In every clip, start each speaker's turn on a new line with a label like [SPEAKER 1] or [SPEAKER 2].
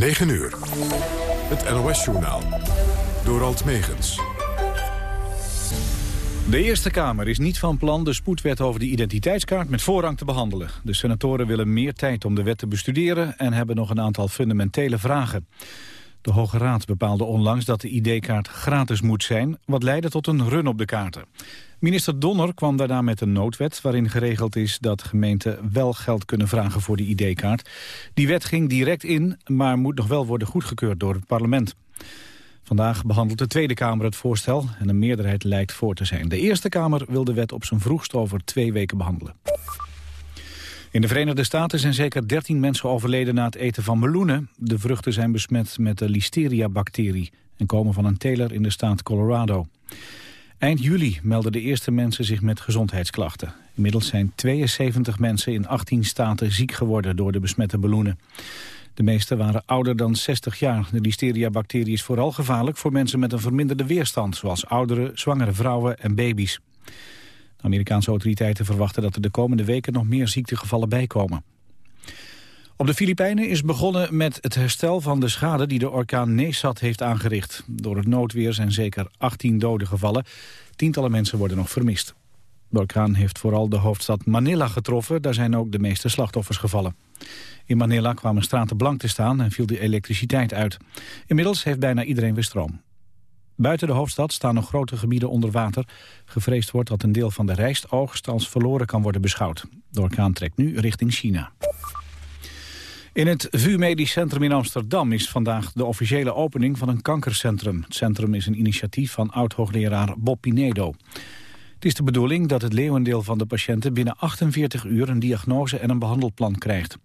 [SPEAKER 1] 9 uur. Het NOS-journaal. Door Alt Megens.
[SPEAKER 2] De Eerste Kamer is niet van plan de spoedwet over de identiteitskaart met voorrang te behandelen. De senatoren willen meer tijd om de wet te bestuderen en hebben nog een aantal fundamentele vragen. De Hoge Raad bepaalde onlangs dat de ID-kaart gratis moet zijn, wat leidde tot een run op de kaarten. Minister Donner kwam daarna met een noodwet waarin geregeld is dat gemeenten wel geld kunnen vragen voor de ID-kaart. Die wet ging direct in, maar moet nog wel worden goedgekeurd door het parlement. Vandaag behandelt de Tweede Kamer het voorstel en een meerderheid lijkt voor te zijn. De Eerste Kamer wil de wet op zijn vroegst over twee weken behandelen. In de Verenigde Staten zijn zeker 13 mensen overleden na het eten van meloenen. De vruchten zijn besmet met de listeria-bacterie en komen van een teler in de staat Colorado. Eind juli melden de eerste mensen zich met gezondheidsklachten. Inmiddels zijn 72 mensen in 18 staten ziek geworden door de besmette meloenen. De meeste waren ouder dan 60 jaar. De listeria-bacterie is vooral gevaarlijk voor mensen met een verminderde weerstand... zoals ouderen, zwangere vrouwen en baby's. Amerikaanse autoriteiten verwachten dat er de komende weken nog meer ziektegevallen bijkomen. Op de Filipijnen is begonnen met het herstel van de schade die de orkaan Nesat heeft aangericht. Door het noodweer zijn zeker 18 doden gevallen. Tientallen mensen worden nog vermist. De orkaan heeft vooral de hoofdstad Manila getroffen. Daar zijn ook de meeste slachtoffers gevallen. In Manila kwamen straten blank te staan en viel de elektriciteit uit. Inmiddels heeft bijna iedereen weer stroom. Buiten de hoofdstad staan nog grote gebieden onder water. Gevreesd wordt dat een deel van de rijstoogst als verloren kan worden beschouwd. De orkaan trekt nu richting China. In het VU Medisch Centrum in Amsterdam is vandaag de officiële opening van een kankercentrum. Het centrum is een initiatief van oud-hoogleraar Bob Pinedo. Het is de bedoeling dat het leeuwendeel van de patiënten binnen 48 uur een diagnose en een behandelplan krijgt.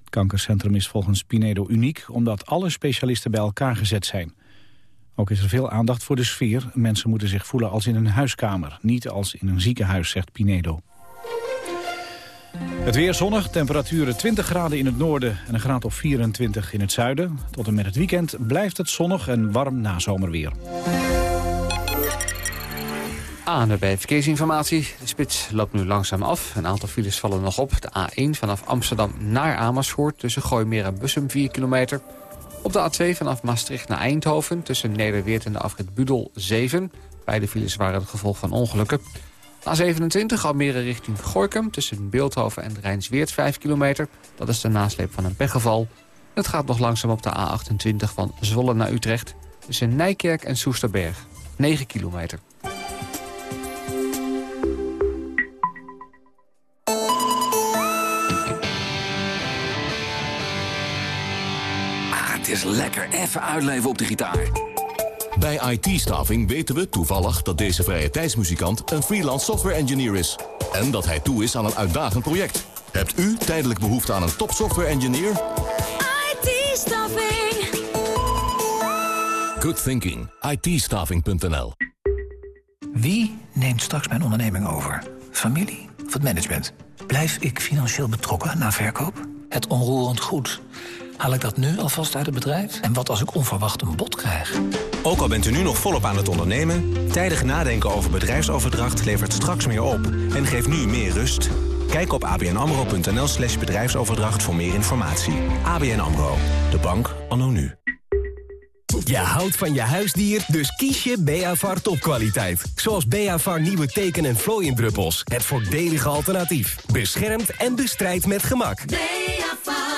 [SPEAKER 2] Het kankercentrum is volgens Pinedo uniek omdat alle specialisten bij elkaar gezet zijn. Ook is er veel aandacht voor de sfeer. Mensen moeten zich voelen als in een huiskamer, niet als in een ziekenhuis, zegt Pinedo. Het weer zonnig, temperaturen 20 graden in het noorden en een graad of 24 in het zuiden. Tot en met het weekend blijft het zonnig en warm na zomerweer.
[SPEAKER 3] Aan de verkeersinformatie. De spits loopt nu langzaam af. Een aantal files vallen nog op. De A1 vanaf Amsterdam naar Amersfoort tussen Gooimeer en Bussum 4 kilometer. Op de A2 vanaf Maastricht naar Eindhoven tussen Nederweert en de afrit Budel 7. Beide files waren het gevolg van ongelukken. A27 Almere richting Gorkum tussen Beeldhoven en Rijnsweert 5 kilometer. Dat is de nasleep van een pechgeval. Het gaat nog langzaam op de A28 van Zwolle naar Utrecht... tussen Nijkerk en Soesterberg, 9 kilometer.
[SPEAKER 4] Het is lekker even uitleven op de gitaar.
[SPEAKER 5] Bij IT-staffing weten we toevallig dat deze vrije tijdsmuzikant een freelance software engineer is. En dat hij toe is aan een uitdagend project. Hebt u tijdelijk behoefte aan een top software engineer?
[SPEAKER 6] IT-staffing.
[SPEAKER 5] Good thinking. it
[SPEAKER 7] Wie neemt straks mijn onderneming over? Familie of het management? Blijf ik financieel betrokken na verkoop? Het onroerend goed. Haal ik dat nu alvast uit het bedrijf? En wat als ik onverwacht een bod krijg?
[SPEAKER 8] Ook al bent u nu nog volop aan het ondernemen... tijdig nadenken over bedrijfsoverdracht levert straks meer op... en geeft nu meer rust. Kijk op abnamro.nl slash bedrijfsoverdracht voor meer informatie. ABN AMRO, de bank anno nu.
[SPEAKER 9] Je houdt van je huisdier, dus kies je Beavar topkwaliteit. Zoals Beavar nieuwe teken- en vlooiendruppels. Het voordelige alternatief. Beschermt en bestrijdt met gemak.
[SPEAKER 6] Beavar,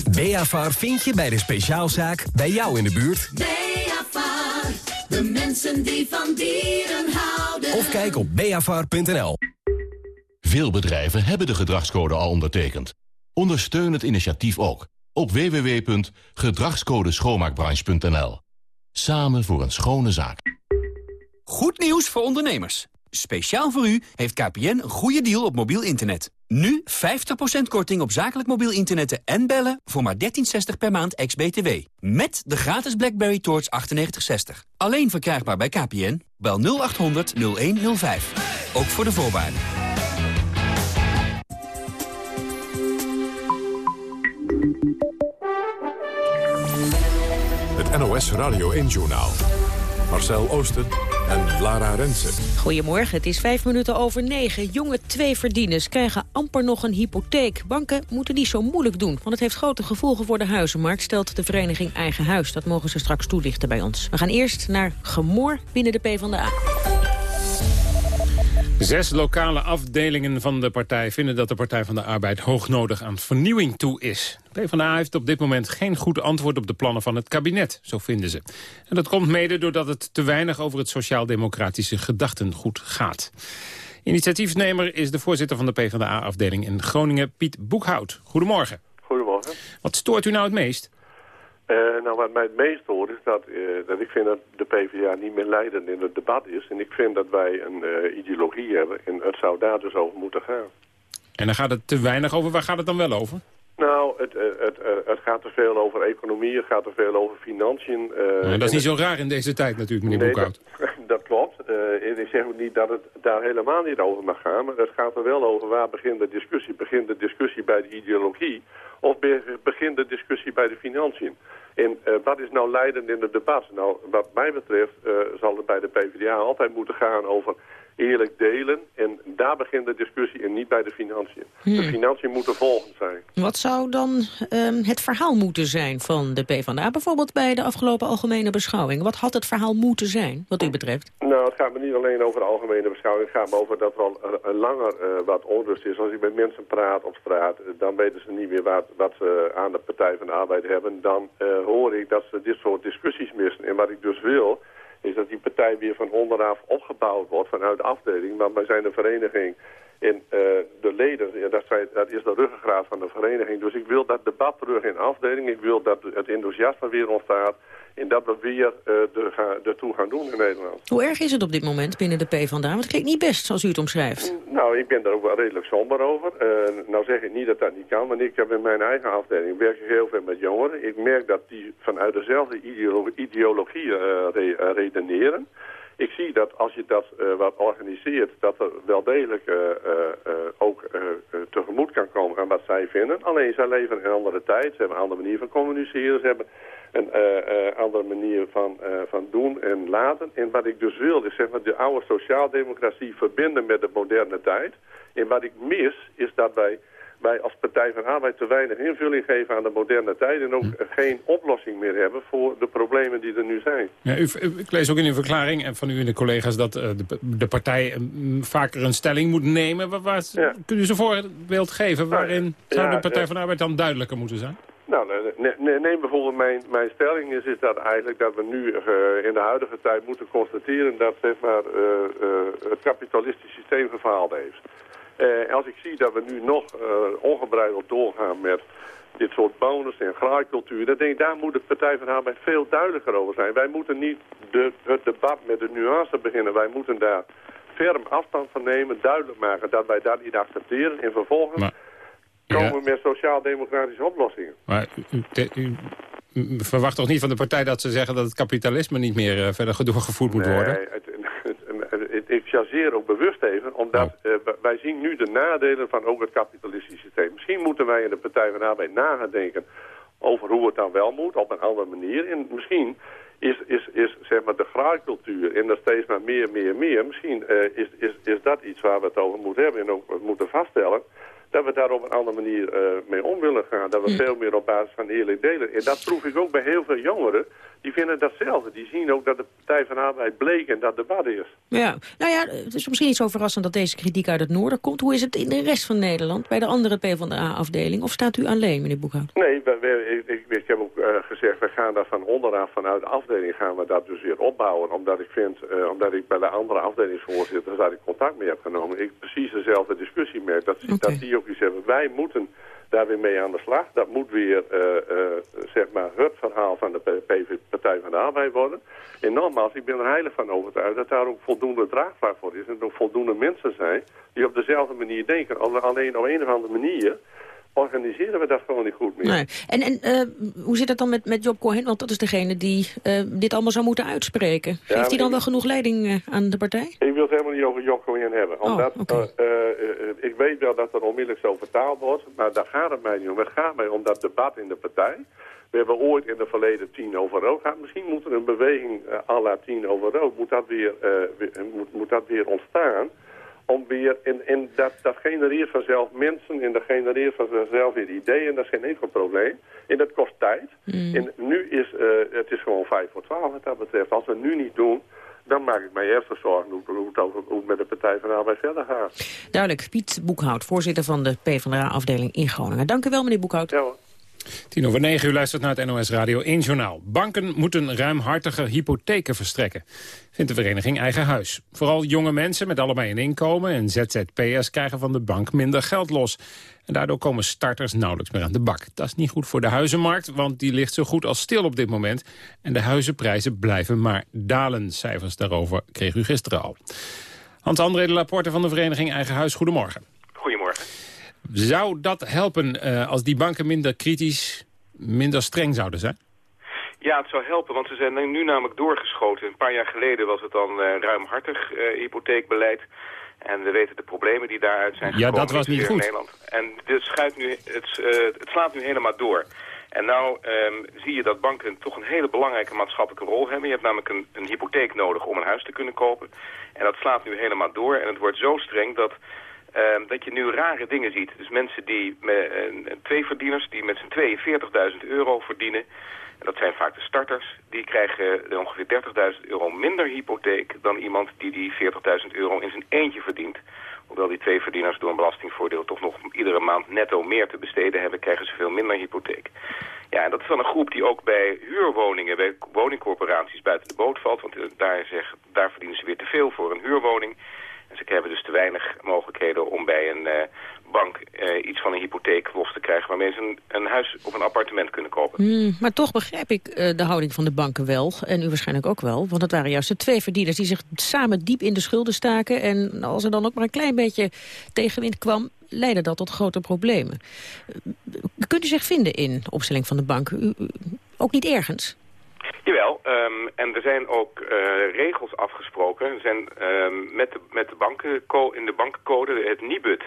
[SPEAKER 9] Beavar vind je bij de speciaalzaak bij jou in de buurt.
[SPEAKER 6] Beavar, de mensen die van dieren houden.
[SPEAKER 9] Of kijk op beavar.nl.
[SPEAKER 5] Veel bedrijven hebben de gedragscode al ondertekend. Ondersteun het initiatief ook op www.gedragscodeschoonmaakbranche.nl. Samen voor een schone zaak.
[SPEAKER 4] Goed nieuws voor ondernemers.
[SPEAKER 10] Speciaal voor u heeft KPN een goede deal op mobiel internet. Nu 50% korting op zakelijk mobiel internetten en bellen voor maar 13,60 per maand ex-BTW. Met de gratis BlackBerry Torch 9860. Alleen verkrijgbaar bij KPN. Bel 0800 0105. Ook voor de voorwaarden.
[SPEAKER 1] Het NOS Radio 1-journaal. Marcel Oosten en Lara Rensen.
[SPEAKER 11] Goedemorgen, het is vijf minuten over negen. Jonge tweeverdieners krijgen amper nog een hypotheek. Banken moeten die zo moeilijk doen, want het heeft grote gevolgen voor de huizenmarkt, stelt de vereniging Eigen Huis. Dat mogen ze straks toelichten bij ons. We gaan eerst naar gemor binnen de PvdA.
[SPEAKER 12] Zes lokale afdelingen van de partij vinden dat de Partij van de Arbeid hoognodig aan vernieuwing toe is. De PvdA heeft op dit moment geen goed antwoord op de plannen van het kabinet, zo vinden ze. En dat komt mede doordat het te weinig over het sociaal-democratische gedachtengoed gaat. Initiatiefnemer is de voorzitter van de PvdA-afdeling in Groningen, Piet Boekhout. Goedemorgen.
[SPEAKER 13] Goedemorgen.
[SPEAKER 12] Wat stoort u nou het meest?
[SPEAKER 13] Uh, nou, wat mij het meest hoort is dat, uh, dat ik vind dat de PvdA niet meer leidend in het debat is. En ik vind dat wij een uh, ideologie hebben en het zou daar dus over moeten gaan.
[SPEAKER 12] En dan gaat het te weinig over. Waar gaat het dan wel over?
[SPEAKER 13] Nou, het, het, het gaat te veel over economie, het gaat te veel over financiën.
[SPEAKER 12] Nou, dat is niet zo raar in deze tijd natuurlijk, meneer
[SPEAKER 13] nee,
[SPEAKER 12] Boekhout.
[SPEAKER 13] Dat, dat klopt. En ik zeg ook niet dat het daar helemaal niet over mag gaan. Maar het gaat er wel over waar begint de discussie. Begint de discussie bij de ideologie of begint de discussie bij de financiën? En uh, wat is nou leidend in het debat? Nou, wat mij betreft uh, zal het bij de PvdA altijd moeten gaan over eerlijk delen. En daar begint de discussie en niet bij de financiën. Hmm. De financiën moeten volgend zijn.
[SPEAKER 11] Wat zou dan um, het verhaal moeten zijn van de PvdA? Bijvoorbeeld bij de afgelopen algemene beschouwing. Wat had het verhaal moeten zijn, wat u betreft?
[SPEAKER 13] Nou, het gaat me niet alleen over de algemene beschouwing. Het gaat me over dat er al uh, langer uh, wat onrust is. Als ik met mensen praat op straat, dan weten ze niet meer wat, wat ze aan de Partij van de Arbeid hebben. Dan uh, hoor ik dat ze dit soort discussies missen. En wat ik dus wil is dat die partij weer van onderaf opgebouwd wordt vanuit de afdeling. Maar wij zijn een vereniging en uh, de leden, ja, dat, zijn, dat is de ruggengraat van de vereniging. Dus ik wil dat debat terug in de afdeling. Ik wil dat het enthousiasme weer ontstaat. En dat we weer uh, ertoe gaan doen in Nederland.
[SPEAKER 11] Hoe erg is het op dit moment binnen de PvdA? Want het klinkt niet best zoals u het omschrijft.
[SPEAKER 13] Nou, ik ben daar ook wel redelijk somber over. Uh, nou zeg ik niet dat dat niet kan, want ik heb in mijn eigen afdeling werk ik heel veel met jongeren. Ik merk dat die vanuit dezelfde ideolo ideologie uh, re redeneren. Ik zie dat als je dat wat organiseert, dat er wel degelijk ook tegemoet kan komen aan wat zij vinden. Alleen zij leven in een andere tijd, ze hebben een andere manier van communiceren, ze hebben een andere manier van, van doen en laten. En wat ik dus wil is zeg maar de oude sociaaldemocratie verbinden met de moderne tijd. En wat ik mis is dat wij wij als Partij van Arbeid te weinig invulling geven aan de moderne tijd... en ook geen oplossing meer hebben voor de problemen die er nu zijn.
[SPEAKER 12] Ja, u, ik lees ook in uw verklaring en van u en de collega's... dat uh, de, de, partij uh, vaker een stelling moet nemen. Waar, waar, ja. Kunt u ze een voorbeeld geven waarin zou de Partij van Arbeid dan duidelijker moeten zijn?
[SPEAKER 13] Nou, neem bijvoorbeeld mijn, mijn stelling is, is dat eigenlijk dat we nu uh, in de huidige tijd moeten constateren... dat zeg maar, het kapitalistisch systeem gefaald heeft. Als ik zie dat we nu nog ongebreideld doorgaan met dit soort bonus en graaikultuur, dan denk ik, daar moet de Partij van Arbeid veel duidelijker over zijn. Wij moeten niet de, het debat met de nuance beginnen. Wij moeten daar ferm afstand van nemen, duidelijk maken dat wij dat niet accepteren. En vervolgens komen we met sociaal-democratische oplossingen.
[SPEAKER 12] Maar u, verwacht toch niet van de partij dat ze zeggen dat het kapitalisme niet meer uh, verder doorgevoerd moet
[SPEAKER 13] nee,
[SPEAKER 12] worden?
[SPEAKER 13] Het, ik chargeer ook bewust even, omdat uh, wij zien nu de nadelen van ook het kapitalistische systeem. Misschien moeten wij in de Partij van Arbeid na gaan denken over hoe het dan wel moet, op een andere manier. En misschien is, is, is zeg maar de graaikultuur en er steeds maar meer, meer, meer. Misschien uh, is, is, is dat iets waar we het over moeten hebben en ook moeten vaststellen dat we daar op een andere manier uh, mee om willen gaan. Dat we hm. veel meer op basis van eerlijk delen. En dat proef ik ook bij heel veel jongeren. Die vinden datzelfde. Die zien ook dat de Partij van Arbeid bleek en dat debat is.
[SPEAKER 11] Ja, nou ja, het is misschien niet zo verrassend dat deze kritiek uit het noorden komt. Hoe is het in de rest van Nederland, bij de andere PvdA-afdeling? Of staat u alleen, meneer Boekhout?
[SPEAKER 13] Nee, ik, ik, ik heb ook eh, gezegd, we gaan dat van onderaf vanuit de afdeling gaan we dat dus weer opbouwen. Omdat ik vind, eh, omdat ik bij de andere afdelingsvoorzitters daar ik contact mee heb genomen. Ik precies dezelfde discussie merk. Dat, dat die ook hebben. Wij moeten daar weer mee aan de slag. Dat moet weer, eh, eh, zeg maar, het verhaal van de PV Partij van de Arbeid worden. En nogmaals, ik ben er heilig van overtuigd dat daar ook voldoende draagvlak voor is. En er ook voldoende mensen zijn die op dezelfde manier denken. Alle- Alleen op een of andere manier organiseren we dat gewoon niet goed meer.
[SPEAKER 11] Nee. En, en eh, hoe zit het dan met, met Job Cohen? Want dat is degene die eh, dit allemaal zou moeten uitspreken. Geeft hij dan wel genoeg leiding eh, aan de partij?
[SPEAKER 13] Ik wil het helemaal niet over Jocko in hebben.
[SPEAKER 11] Oh,
[SPEAKER 13] Omdat, ik weet wel dat er onmiddellijk zo vertaald wordt, maar daar gaat het mij niet om. Het gaat mij om dat debat in de partij. We hebben ooit in het verleden tien over rood gehad. Misschien moet er een beweging à la tien over rood, moet dat weer, weer- moet, moet dat weer ontstaan. Om weer, en, en dat, dat genereert vanzelf mensen en dat genereert vanzelf weer ideeën. Dat is geen enkel probleem. En dat kost tijd. En nu is eh, het is gewoon vijf voor twaalf wat dat betreft. Als we het nu niet doen, dan maak ik mij ernstig zorgen hoe, het over, hoe het met de Partij van de Arbeid verder gaat.
[SPEAKER 11] Duidelijk. Piet Boekhout, voorzitter van de PvdA-afdeling in Groningen. Dank u wel, meneer Boekhout.
[SPEAKER 12] Tien over negen, u luistert naar het NOS Radio 1 Journaal. Banken moeten ruimhartiger hypotheken verstrekken, vindt de vereniging Eigen Huis. Vooral jonge mensen met allebei een inkomen en ZZP'ers krijgen van de bank minder geld los. En daardoor komen starters nauwelijks meer aan de bak. Dat is niet goed voor de huizenmarkt, want die ligt zo goed als stil op dit moment. En de huizenprijzen blijven maar dalen. Cijfers daarover kreeg u gisteren al. Hans-André de Laporte van de vereniging Eigen Huis. Goedemorgen. Zou dat helpen eh, als die banken minder kritisch, minder streng zouden zijn?
[SPEAKER 14] Ja, het zou helpen, want ze zijn nu namelijk doorgeschoten. Een paar jaar geleden was het dan eh, ruimhartig eh, hypotheekbeleid. En we weten de problemen die daaruit zijn
[SPEAKER 12] Ja,
[SPEAKER 14] gekomen.
[SPEAKER 12] dat was niet goed.
[SPEAKER 14] In Nederland. En dit schuift nu, het, het slaat nu helemaal door. En nou ehm, zie je dat banken toch een hele belangrijke maatschappelijke rol hebben. Je hebt namelijk een, een hypotheek nodig om een huis te kunnen kopen. En dat slaat nu helemaal door. En het wordt zo streng dat, ehm, dat je nu rare dingen ziet. Dus mensen die, met, eh, twee verdieners die met z'n tweeën 40.000 euro verdienen... En dat zijn vaak de starters. Die krijgen ongeveer 30.000 euro minder hypotheek dan iemand die die 40.000 euro in zijn eentje verdient. Hoewel die twee verdieners door een belastingvoordeel toch nog iedere maand netto meer te besteden hebben, krijgen ze veel minder hypotheek. Ja, en dat is dan een groep die ook bij huurwoningen, bij woningcorporaties buiten de boot valt. Want eh, daar, zeg, daar verdienen ze weer te veel voor een huurwoning. Ze hebben dus te weinig mogelijkheden om bij een eh, bank eh, iets van een hypotheek los te krijgen... waarmee ze een, een huis of een appartement kunnen kopen.
[SPEAKER 11] Hmm, maar toch begrijp ik eh, de houding van de banken wel. En u waarschijnlijk ook wel. Want het waren juist de twee verdieners die zich samen diep in de schulden staken. En als er dan ook maar een klein beetje tegenwind kwam... leidde dat tot grote problemen. Kunt u zich vinden in opstelling van de bank? U- ook niet ergens?
[SPEAKER 14] Jawel, ehm, en er zijn ook eh, regels afgesproken. Er zijn ehm, met, de, met de banken, in de bankencode het NIBUD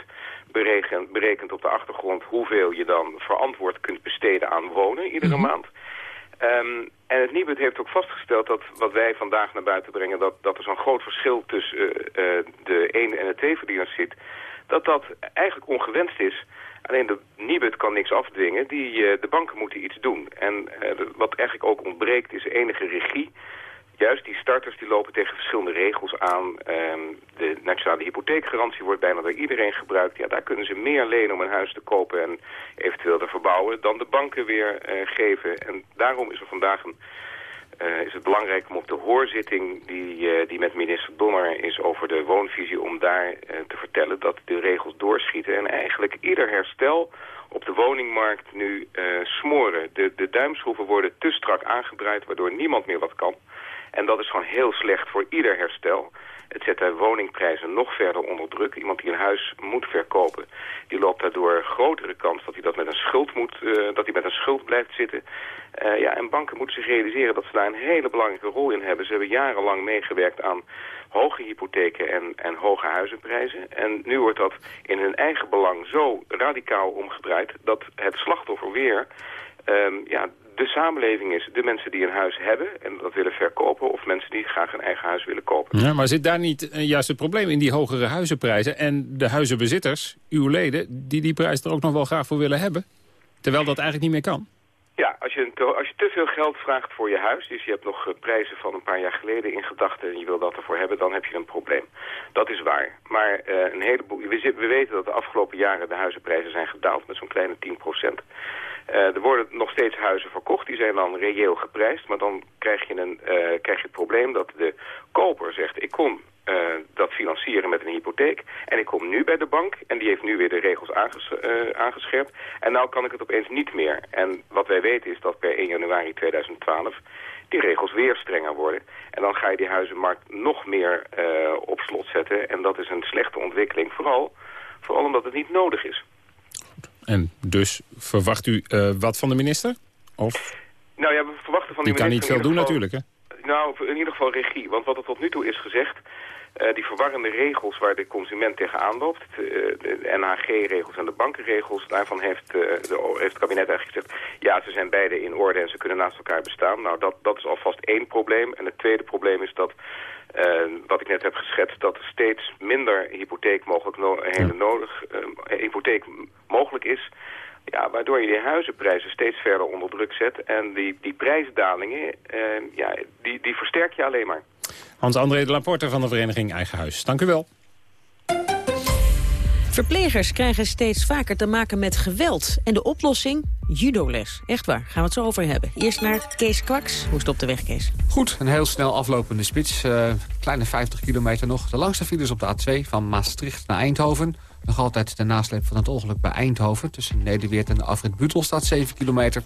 [SPEAKER 14] berekent, berekent op de achtergrond hoeveel je dan verantwoord kunt besteden aan wonen iedere maand. Ehm, en het NIBUD heeft ook vastgesteld dat wat wij vandaag naar buiten brengen, dat, dat er zo'n groot verschil tussen eh, eh, de één en de twee verdieners zit, dat dat eigenlijk ongewenst is. Alleen de Nibud kan niks afdwingen. Die, eh, de banken moeten iets doen. En eh, wat eigenlijk ook ontbreekt is enige regie. Juist die starters die lopen tegen verschillende regels aan. Ehm, de nationale hypotheekgarantie wordt bijna door iedereen gebruikt. Ja, daar kunnen ze meer lenen om een huis te kopen en eventueel te verbouwen... dan de banken weer eh, geven. En daarom is er vandaag een eh, is het belangrijk om op de hoorzitting die, eh, die met minister Donner is over de woonvisie... om daar eh, te vertellen dat de regels doorschieten en eigenlijk ieder herstel op de woningmarkt nu smoren. De, de duimschroeven worden te strak aangedraaid waardoor niemand meer wat kan. En dat is gewoon heel slecht voor ieder herstel. Het zet de woningprijzen nog verder onder druk. Iemand die een huis moet verkopen, die loopt daardoor grotere kans dat hij dat met een schuld moet, dat hij met een schuld blijft zitten. Eh, ja, en banken moeten zich realiseren dat ze daar een hele belangrijke rol in hebben. Ze hebben jarenlang meegewerkt aan hoge hypotheken en, en hoge huizenprijzen. En nu wordt dat in hun eigen belang zo radicaal omgedraaid dat het slachtoffer weer ehm, ja, de samenleving is. De mensen die een huis hebben en dat willen verkopen of mensen die graag een eigen huis willen kopen.
[SPEAKER 12] Ja, maar zit daar niet eh, juist het probleem in die hogere huizenprijzen... en de huizenbezitters, uw leden, die die prijs er ook nog wel graag voor willen hebben? Terwijl dat eigenlijk niet meer kan?
[SPEAKER 14] Ja, als je, als je te veel geld vraagt voor je huis, dus je hebt nog eh, prijzen van een paar jaar geleden in gedachten en je wil dat ervoor hebben, dan heb je een probleem. Dat is waar. Maar uh, een heleboel, we, we weten dat de afgelopen jaren de huizenprijzen zijn gedaald met zo'n kleine 10 procent. er worden nog steeds huizen verkocht, die zijn dan reëel geprijsd, maar dan krijg je, een, eh, krijg je het probleem dat de koper zegt, ik kom eh, dat financieren met een hypotheek. En ik kom nu bij de bank en die heeft nu weer de regels aanges eh, aangescherpt. En nou kan ik het opeens niet meer. En wat wij weten is dat per 1 januari 2012 die regels weer strenger worden. En dan ga je die huizenmarkt nog meer eh, op slot zetten. En dat is een slechte ontwikkeling, vooral, vooral omdat het niet nodig is.
[SPEAKER 12] En dus verwacht u wat van de minister? Of
[SPEAKER 14] Nou ja, we verwachten van die
[SPEAKER 12] die kan niet
[SPEAKER 14] minister
[SPEAKER 12] veel doen
[SPEAKER 14] geval-
[SPEAKER 12] natuurlijk, hè?
[SPEAKER 14] Nou, in ieder geval regie. Want wat er tot nu toe is gezegd... eh, die verwarrende regels waar de consument tegenaan loopt... eh, de NHG-regels en de bankenregels... daarvan heeft, eh, de, heeft het kabinet eigenlijk gezegd... ja, ze zijn beide in orde en ze kunnen naast elkaar bestaan. Nou, dat, dat is alvast één probleem. En het tweede probleem is dat... wat ik net heb geschetst, dat er steeds minder hypotheek mogelijk, no nodig, hypotheek mogelijk is, ja, waardoor je die huizenprijzen steeds verder onder druk zet. En die, die prijsdalingen, ja, die, die versterk je alleen maar.
[SPEAKER 12] Hans-André de Laporte van de vereniging Eigen Huis. Dank u wel.
[SPEAKER 11] Verplegers krijgen steeds vaker te maken met geweld. En de oplossing? Judoles. Echt waar, gaan we het zo over hebben. Eerst naar Kees Kwaks. Hoe is het op de weg, Kees?
[SPEAKER 3] Goed, een heel snel aflopende spits. eh, kleine 50 kilometer nog. De langste files op de A2 van Maastricht naar Eindhoven. Nog altijd de nasleep van het ongeluk bij Eindhoven. Tussen Nederweert en de afrit Butel staat 7 kilometer.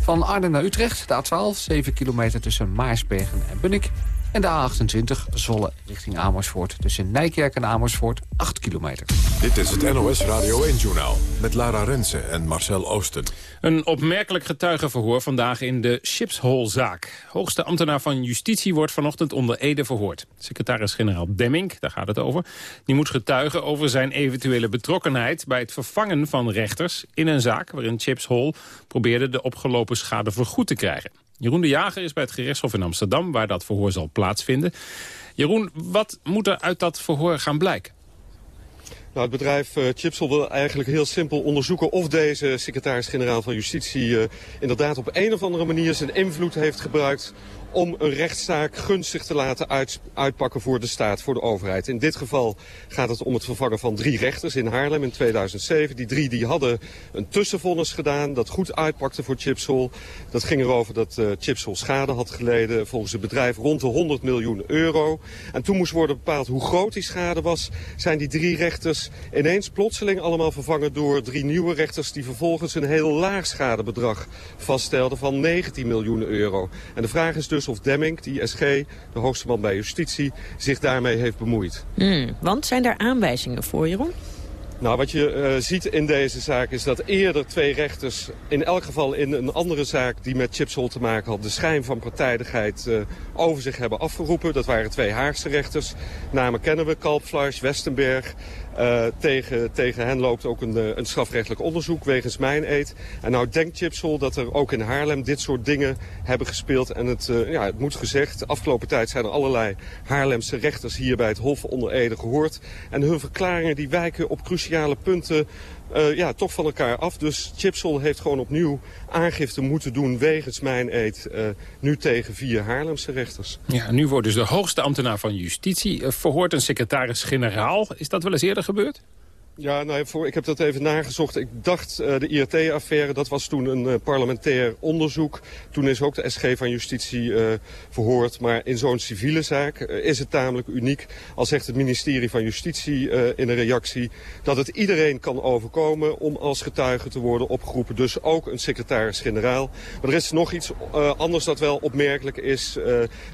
[SPEAKER 3] Van Arnhem naar Utrecht, de A12, 7 kilometer tussen Maarsbergen en Bunnik. En de A28, Zolle richting Amersfoort. Tussen Nijkerk en Amersfoort, 8 kilometer.
[SPEAKER 1] Dit is het NOS Radio 1-journaal met Lara Rensen en Marcel Oosten.
[SPEAKER 12] Een opmerkelijk getuigenverhoor vandaag in de Chipshol-zaak. Hoogste ambtenaar van Justitie wordt vanochtend onder Ede verhoord. Secretaris-generaal Demming, daar gaat het over... die moet getuigen over zijn eventuele betrokkenheid... bij het vervangen van rechters in een zaak... waarin Chipshol probeerde de opgelopen schade vergoed te krijgen. Jeroen de Jager is bij het gerechtshof in Amsterdam... waar dat verhoor zal plaatsvinden. Jeroen, wat moet er uit dat verhoor gaan blijken?
[SPEAKER 15] Nou, het bedrijf uh, Chipsel wil eigenlijk heel simpel onderzoeken of deze secretaris-generaal van Justitie uh, inderdaad op een of andere manier zijn invloed heeft gebruikt om een rechtszaak gunstig te laten uit, uitpakken voor de staat, voor de overheid. In dit geval gaat het om het vervangen van drie rechters in Haarlem in 2007. Die drie die hadden een tussenvonnis gedaan dat goed uitpakte voor Chipsol. Dat ging erover dat uh, Chipsol schade had geleden volgens het bedrijf rond de 100 miljoen euro. En toen moest worden bepaald hoe groot die schade was. Zijn die drie rechters ineens plotseling allemaal vervangen door drie nieuwe rechters... die vervolgens een heel laag schadebedrag vaststelden van 19 miljoen euro. En de vraag is dus of Demming, die SG, de hoogste man bij justitie, zich daarmee heeft bemoeid.
[SPEAKER 11] Hmm, want zijn daar aanwijzingen voor, Jeroen?
[SPEAKER 15] Nou, wat je uh, ziet in deze zaak is dat eerder twee rechters... in elk geval in een andere zaak die met Chipsol te maken had... de schijn van partijdigheid uh, over zich hebben afgeroepen. Dat waren twee Haagse rechters. Namen kennen we, Kalpfleisch, Westenberg. Uh, tegen, tegen hen loopt ook een, een strafrechtelijk onderzoek wegens mijn eet. En nou denkt Chipsol dat er ook in Haarlem dit soort dingen hebben gespeeld. En het, uh, ja, het moet gezegd, de afgelopen tijd zijn er allerlei Haarlemse rechters hier bij het Hof onder Ede gehoord. En hun verklaringen die wijken op cruciale punten uh, ja, toch van elkaar af. Dus Chipsol heeft gewoon opnieuw aangifte moeten doen wegens mijn eet. Uh, nu tegen vier Haarlemse rechters.
[SPEAKER 12] Ja, nu wordt dus de hoogste ambtenaar van justitie uh, verhoord, een secretaris-generaal. Is dat wel eens eerder gebeurd?
[SPEAKER 15] Ja, nou, voor, ik heb dat even nagezocht. Ik dacht uh, de IRT-affaire, dat was toen een uh, parlementair onderzoek. Toen is ook de SG van Justitie uh, verhoord. Maar in zo'n civiele zaak is het tamelijk uniek. Al zegt het ministerie van Justitie in een reactie... dat het iedereen kan overkomen om als getuige te worden opgeroepen. Dus ook een secretaris-generaal. Maar er is nog iets anders dat wel opmerkelijk is.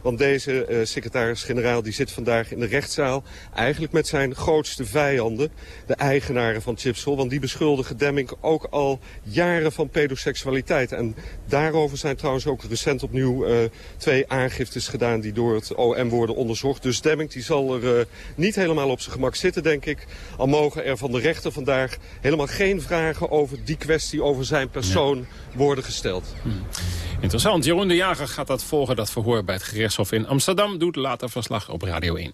[SPEAKER 15] want deze secretaris-generaal die zit vandaag in de rechtszaal... eigenlijk met zijn grootste vijanden... De eigenaren van Chipsol. Want die beschuldigen Demming ook al jaren van pedoseksualiteit. En daarover zijn trouwens ook recent opnieuw uh, twee aangiftes gedaan die door het OM worden onderzocht. Dus Demming die zal er uh, niet helemaal op zijn gemak zitten, denk ik. Al mogen er van de rechter vandaag helemaal geen vragen over die kwestie, over zijn persoon, ja. worden gesteld.
[SPEAKER 12] Hm. Interessant. Jeroen de Jager gaat dat volgen, dat verhoor bij het gerechtshof in Amsterdam. Doet later verslag op Radio 1.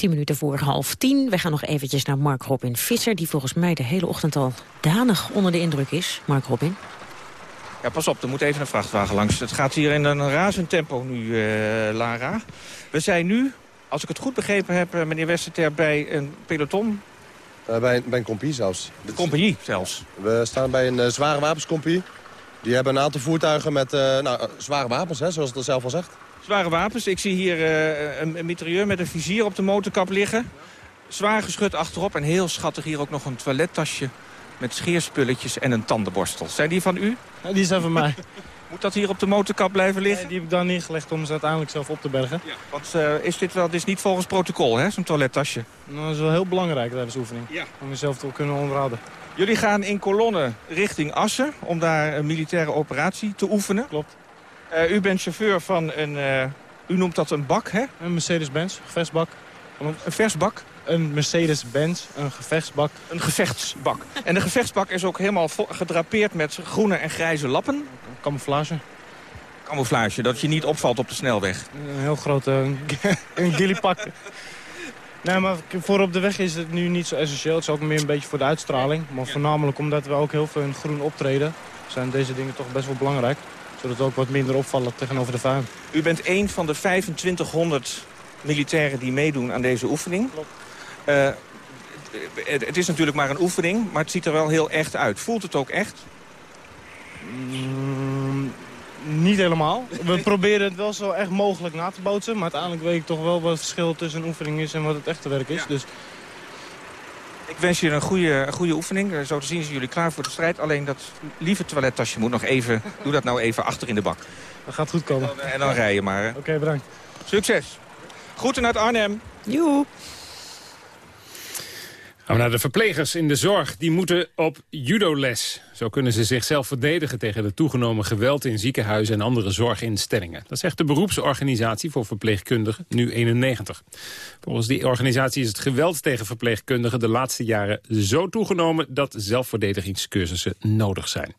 [SPEAKER 11] Tien minuten voor half tien. We gaan nog eventjes naar Mark Robin Visser... die volgens mij de hele ochtend al danig onder de indruk is. Mark Robin.
[SPEAKER 16] Ja, pas op, er moet even een vrachtwagen langs. Het gaat hier in een razend tempo nu, eh, Lara. We zijn nu, als ik het goed begrepen heb, eh, meneer Westerter, bij een peloton.
[SPEAKER 17] Uh, bij, bij een compagnie zelfs.
[SPEAKER 16] De compagnie zelfs?
[SPEAKER 17] We staan bij een uh, zware wapenscompagnie. Die hebben een aantal voertuigen met nou, zware wapens, hè, zoals het er zelf al zegt.
[SPEAKER 16] Zware wapens. Ik zie hier een, een mitrailleur met een vizier op de motorkap liggen. Zwaar geschut achterop en heel schattig hier ook nog een toilettasje met scheerspulletjes en een tandenborstel. Zijn die van u?
[SPEAKER 18] Ja, die zijn van mij.
[SPEAKER 16] Moet dat hier op de motorkap blijven liggen?
[SPEAKER 18] Nee, die heb ik dan neergelegd om ze uiteindelijk zelf op te bergen.
[SPEAKER 16] Ja. Want uh, is dit wel, dit is niet volgens protocol, hè, zo'n toilettasje?
[SPEAKER 18] Nou, dat is wel heel belangrijk tijdens de oefening. Ja. Om jezelf te kunnen onderhouden.
[SPEAKER 16] Jullie gaan in kolonne richting Assen om daar een militaire operatie te oefenen.
[SPEAKER 18] Klopt.
[SPEAKER 16] Uh, u bent chauffeur van een, uh, u noemt dat een bak, hè?
[SPEAKER 18] Een Mercedes-Benz, versbak.
[SPEAKER 16] Een versbak?
[SPEAKER 18] een Mercedes-Benz, een gevechtsbak.
[SPEAKER 16] Een gevechtsbak. En de gevechtsbak is ook helemaal gedrapeerd met groene en grijze lappen.
[SPEAKER 18] Camouflage.
[SPEAKER 16] Camouflage, dat je niet opvalt op de snelweg.
[SPEAKER 18] Een heel grote uh, een gillipak. Nee, maar voor op de weg is het nu niet zo essentieel. Het is ook meer een beetje voor de uitstraling. Maar voornamelijk omdat we ook heel veel in groen optreden... zijn deze dingen toch best wel belangrijk. Zodat we ook wat minder opvallen tegenover de vuil.
[SPEAKER 16] U bent een van de 2500 militairen die meedoen aan deze oefening.
[SPEAKER 18] Klopt.
[SPEAKER 16] Uh, het, het, is natuurlijk maar een oefening, maar het ziet er wel heel echt uit. Voelt het ook echt?
[SPEAKER 18] Mm, niet helemaal. We proberen het wel zo echt mogelijk na te bootsen. Maar uiteindelijk weet ik toch wel wat het verschil tussen een oefening is en wat het echte werk is. Dus...
[SPEAKER 16] Ik wens je een goede, een goede oefening. Zo te zien zijn jullie klaar voor de strijd. Alleen dat lieve toilettasje moet nog even... Doe dat nou even achter in de bak.
[SPEAKER 18] Dat gaat goed komen.
[SPEAKER 16] En dan, en dan rij je maar.
[SPEAKER 18] Oké, bedankt.
[SPEAKER 16] Succes. Groeten uit Arnhem.
[SPEAKER 11] Joe.
[SPEAKER 12] Gaan we naar de verplegers in de zorg. Die moeten op judoles. Zo kunnen ze zichzelf verdedigen tegen de toegenomen geweld in ziekenhuizen en andere zorginstellingen. Dat zegt de beroepsorganisatie voor verpleegkundigen, nu 91. Volgens die organisatie is het geweld tegen verpleegkundigen de laatste jaren zo toegenomen dat zelfverdedigingscursussen nodig zijn.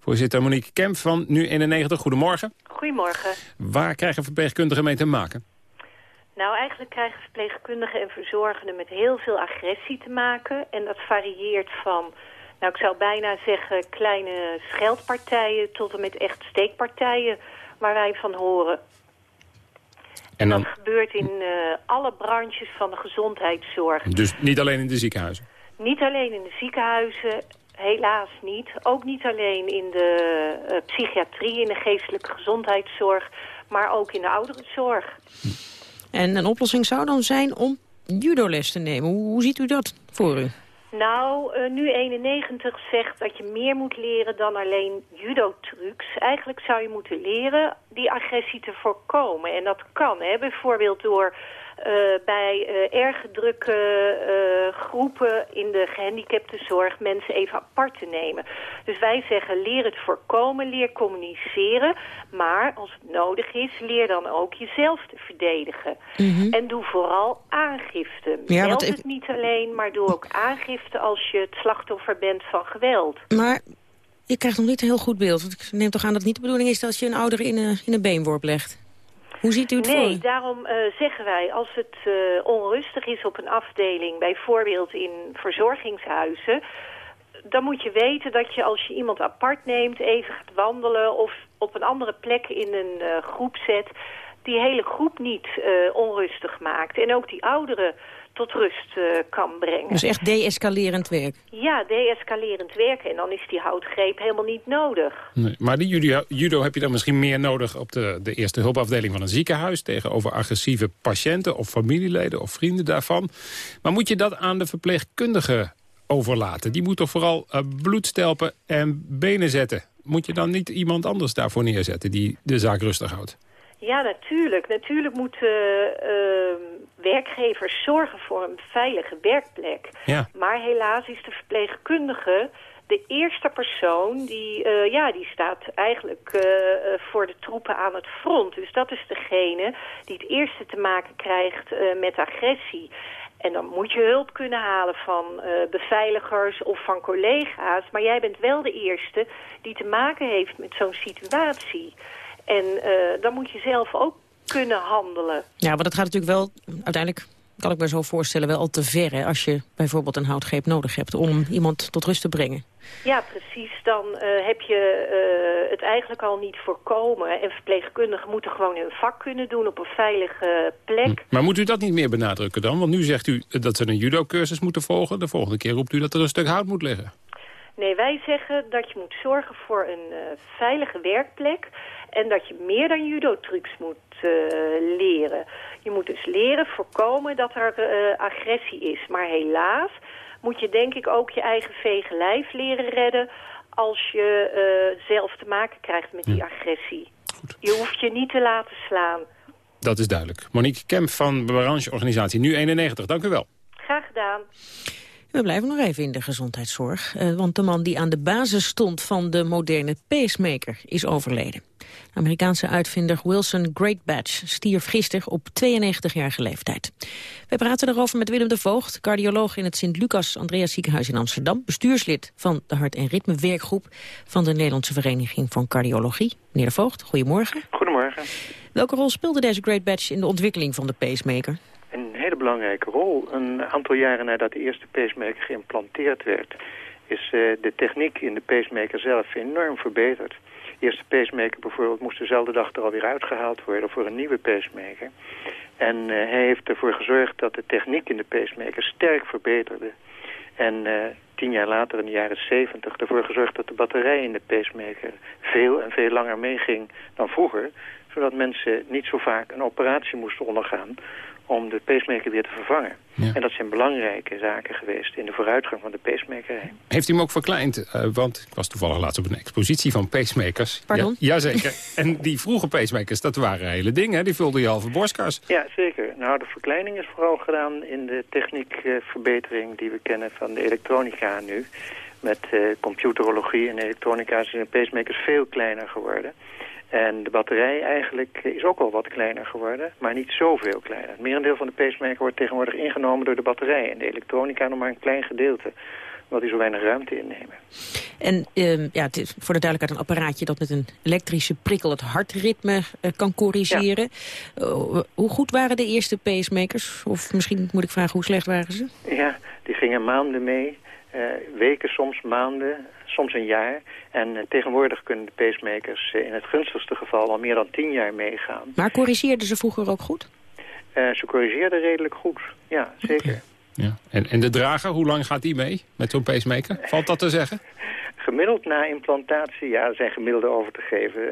[SPEAKER 12] Voorzitter Monique Kemp van nu 91, goedemorgen.
[SPEAKER 19] Goedemorgen.
[SPEAKER 12] Waar krijgen verpleegkundigen mee te maken?
[SPEAKER 19] Nou, eigenlijk krijgen verpleegkundigen en verzorgenden met heel veel agressie te maken. En dat varieert van, nou ik zou bijna zeggen, kleine scheldpartijen tot en met echt steekpartijen waar wij van horen.
[SPEAKER 12] En dan...
[SPEAKER 19] Dat gebeurt in uh, alle branches van de gezondheidszorg.
[SPEAKER 12] Dus niet alleen in de ziekenhuizen?
[SPEAKER 19] Niet alleen in de ziekenhuizen, helaas niet. Ook niet alleen in de uh, psychiatrie, in de geestelijke gezondheidszorg, maar ook in de ouderenzorg.
[SPEAKER 12] Hm.
[SPEAKER 11] En een oplossing zou dan zijn om judoles te nemen. Hoe, ziet u dat voor u?
[SPEAKER 19] Nou, uh, nu 91 zegt dat je meer moet leren dan alleen judo-trucs. Eigenlijk zou je moeten leren die agressie te voorkomen. En dat kan, hè? bijvoorbeeld door uh, bij uh, erg drukke uh, groepen in de gehandicaptenzorg mensen even apart te nemen. Dus wij zeggen leer het voorkomen, leer communiceren. Maar als het nodig is, leer dan ook jezelf te verdedigen. Mm -hmm. En doe vooral aangifte. Ja, Meld het niet alleen, maar doe ook aangifte als je het slachtoffer bent van geweld.
[SPEAKER 11] Maar ik krijg nog niet een heel goed beeld. Want ik neem toch aan dat het niet de bedoeling is dat je een ouder in een, in een beenworp legt. Hoe ziet u het
[SPEAKER 19] nee,
[SPEAKER 11] voor?
[SPEAKER 19] daarom uh, zeggen wij, als het uh, onrustig is op een afdeling, bijvoorbeeld in verzorgingshuizen, dan moet je weten dat je als je iemand apart neemt, even gaat wandelen of op een andere plek in een uh, groep zet, die hele groep niet onrustig maakt. En ook die ouderen tot rust uh, kan brengen.
[SPEAKER 11] Dus echt deescalerend werk?
[SPEAKER 19] Ja, deescalerend werken. En dan is die houtgreep helemaal niet nodig.
[SPEAKER 12] Nee, maar die judo, judo heb je dan misschien meer nodig op de, de eerste hulpafdeling van een ziekenhuis... tegenover agressieve patiënten of familieleden of vrienden daarvan. Maar moet je dat aan de verpleegkundige overlaten? Die moet toch vooral uh, bloed stelpen en benen zetten? Moet je dan niet iemand anders daarvoor neerzetten die de zaak rustig houdt?
[SPEAKER 19] Ja, natuurlijk. Natuurlijk moeten uh, werkgevers zorgen voor een veilige werkplek.
[SPEAKER 12] Ja.
[SPEAKER 19] Maar helaas is de verpleegkundige de eerste persoon die, uh, ja, die staat eigenlijk uh, voor de troepen aan het front. Dus dat is degene die het eerste te maken krijgt uh, met agressie. En dan moet je hulp kunnen halen van beveiligers of van collega's. Maar jij bent wel de eerste die te maken heeft met zo'n situatie. En uh, dan moet je zelf ook kunnen handelen.
[SPEAKER 11] Ja, maar dat gaat natuurlijk wel uiteindelijk kan ik me zo voorstellen, wel al te ver... Hè, als je bijvoorbeeld een houtgreep nodig hebt om iemand tot rust te brengen.
[SPEAKER 19] Ja, precies. Dan uh, heb je uh, het eigenlijk al niet voorkomen. En verpleegkundigen moeten gewoon hun vak kunnen doen op een veilige plek.
[SPEAKER 12] Maar moet u dat niet meer benadrukken dan? Want nu zegt u dat ze een judo-cursus moeten volgen. De volgende keer roept u dat er een stuk hout moet liggen.
[SPEAKER 19] Nee, wij zeggen dat je moet zorgen voor een eh, veilige werkplek... en dat je meer dan judo-trucs moet eh, leren. Je moet dus leren voorkomen dat er eh, agressie is. Maar helaas moet je denk ik ook je eigen vege lijf leren redden... als je zelf te maken krijgt met die agressie. Je hoeft je niet te laten slaan.
[SPEAKER 12] Dat is duidelijk. Monique Kemp van de brancheorganisatie Nu 91, dank u wel.
[SPEAKER 19] Graag gedaan.
[SPEAKER 11] We blijven nog even in de gezondheidszorg. eh, want de man die aan de basis stond van de moderne pacemaker is overleden. De Amerikaanse uitvinder Wilson Greatbatch stierf gisteren op 92-jarige leeftijd. Wij praten erover met Willem de Voogd, cardioloog in het Sint-Lucas Andreas Ziekenhuis in Amsterdam. Bestuurslid van de Hart- en Ritmewerkgroep van de Nederlandse Vereniging van Cardiologie. Meneer de Voogd, goedemorgen.
[SPEAKER 20] Goedemorgen.
[SPEAKER 11] Welke rol speelde deze Greatbatch in de ontwikkeling van de pacemaker?
[SPEAKER 20] Hele belangrijke rol. Een aantal jaren nadat de eerste pacemaker geïmplanteerd werd... is eh, de techniek in de pacemaker zelf enorm verbeterd. De eerste pacemaker bijvoorbeeld moest dezelfde dag er alweer uitgehaald worden voor een nieuwe pacemaker. En eh, hij heeft ervoor gezorgd dat de techniek in de pacemaker sterk verbeterde. En eh, tien jaar later, in de jaren zeventig, ervoor gezorgd dat de batterij in de pacemaker veel en veel langer meeging dan vroeger. Zodat mensen niet zo vaak een operatie moesten ondergaan om de pacemaker weer te vervangen. En dat zijn belangrijke zaken geweest in de vooruitgang van de pacemakerij.
[SPEAKER 12] Heeft u hem ook verkleind? Eh, want ik was toevallig laatst op een expositie van pacemakers.
[SPEAKER 11] Pardon?
[SPEAKER 12] Ja, jazeker. en die vroege pacemakers, dat waren hele dingen. hè? Die vulden je halve borstkas.
[SPEAKER 20] Ja, zeker. Nou, de verkleining is vooral gedaan in de techniekverbetering die we kennen van de elektronica nu. Met eh, computerologie en elektronica zijn de pacemakers veel kleiner geworden. En de batterij eigenlijk is ook al wat kleiner geworden, maar niet zoveel kleiner. Het merendeel van de pacemaker wordt tegenwoordig ingenomen door de batterij. En de elektronica nog maar een klein gedeelte, omdat die zo weinig ruimte innemen.
[SPEAKER 11] En ehm, ja, het is voor de duidelijkheid een apparaatje dat met een elektrische prikkel het hartritme eh, kan corrigeren. Eh, hoe goed waren de eerste pacemakers? Of misschien moet ik vragen, hoe slecht waren ze?
[SPEAKER 20] Ja, die gingen maanden mee. Eh, weken, soms maanden, soms een jaar. En eh, tegenwoordig kunnen de pacemakers eh, in het gunstigste geval al meer dan tien jaar meegaan.
[SPEAKER 11] Maar corrigeerden ze vroeger ook goed?
[SPEAKER 20] Eh, ze corrigeerden redelijk goed, ja, zeker.
[SPEAKER 12] Ja. En, en de drager, hoe lang gaat die mee met zo'n pacemaker? Valt dat te zeggen?
[SPEAKER 20] Gemiddeld na implantatie, ja, er zijn gemiddelden over te geven.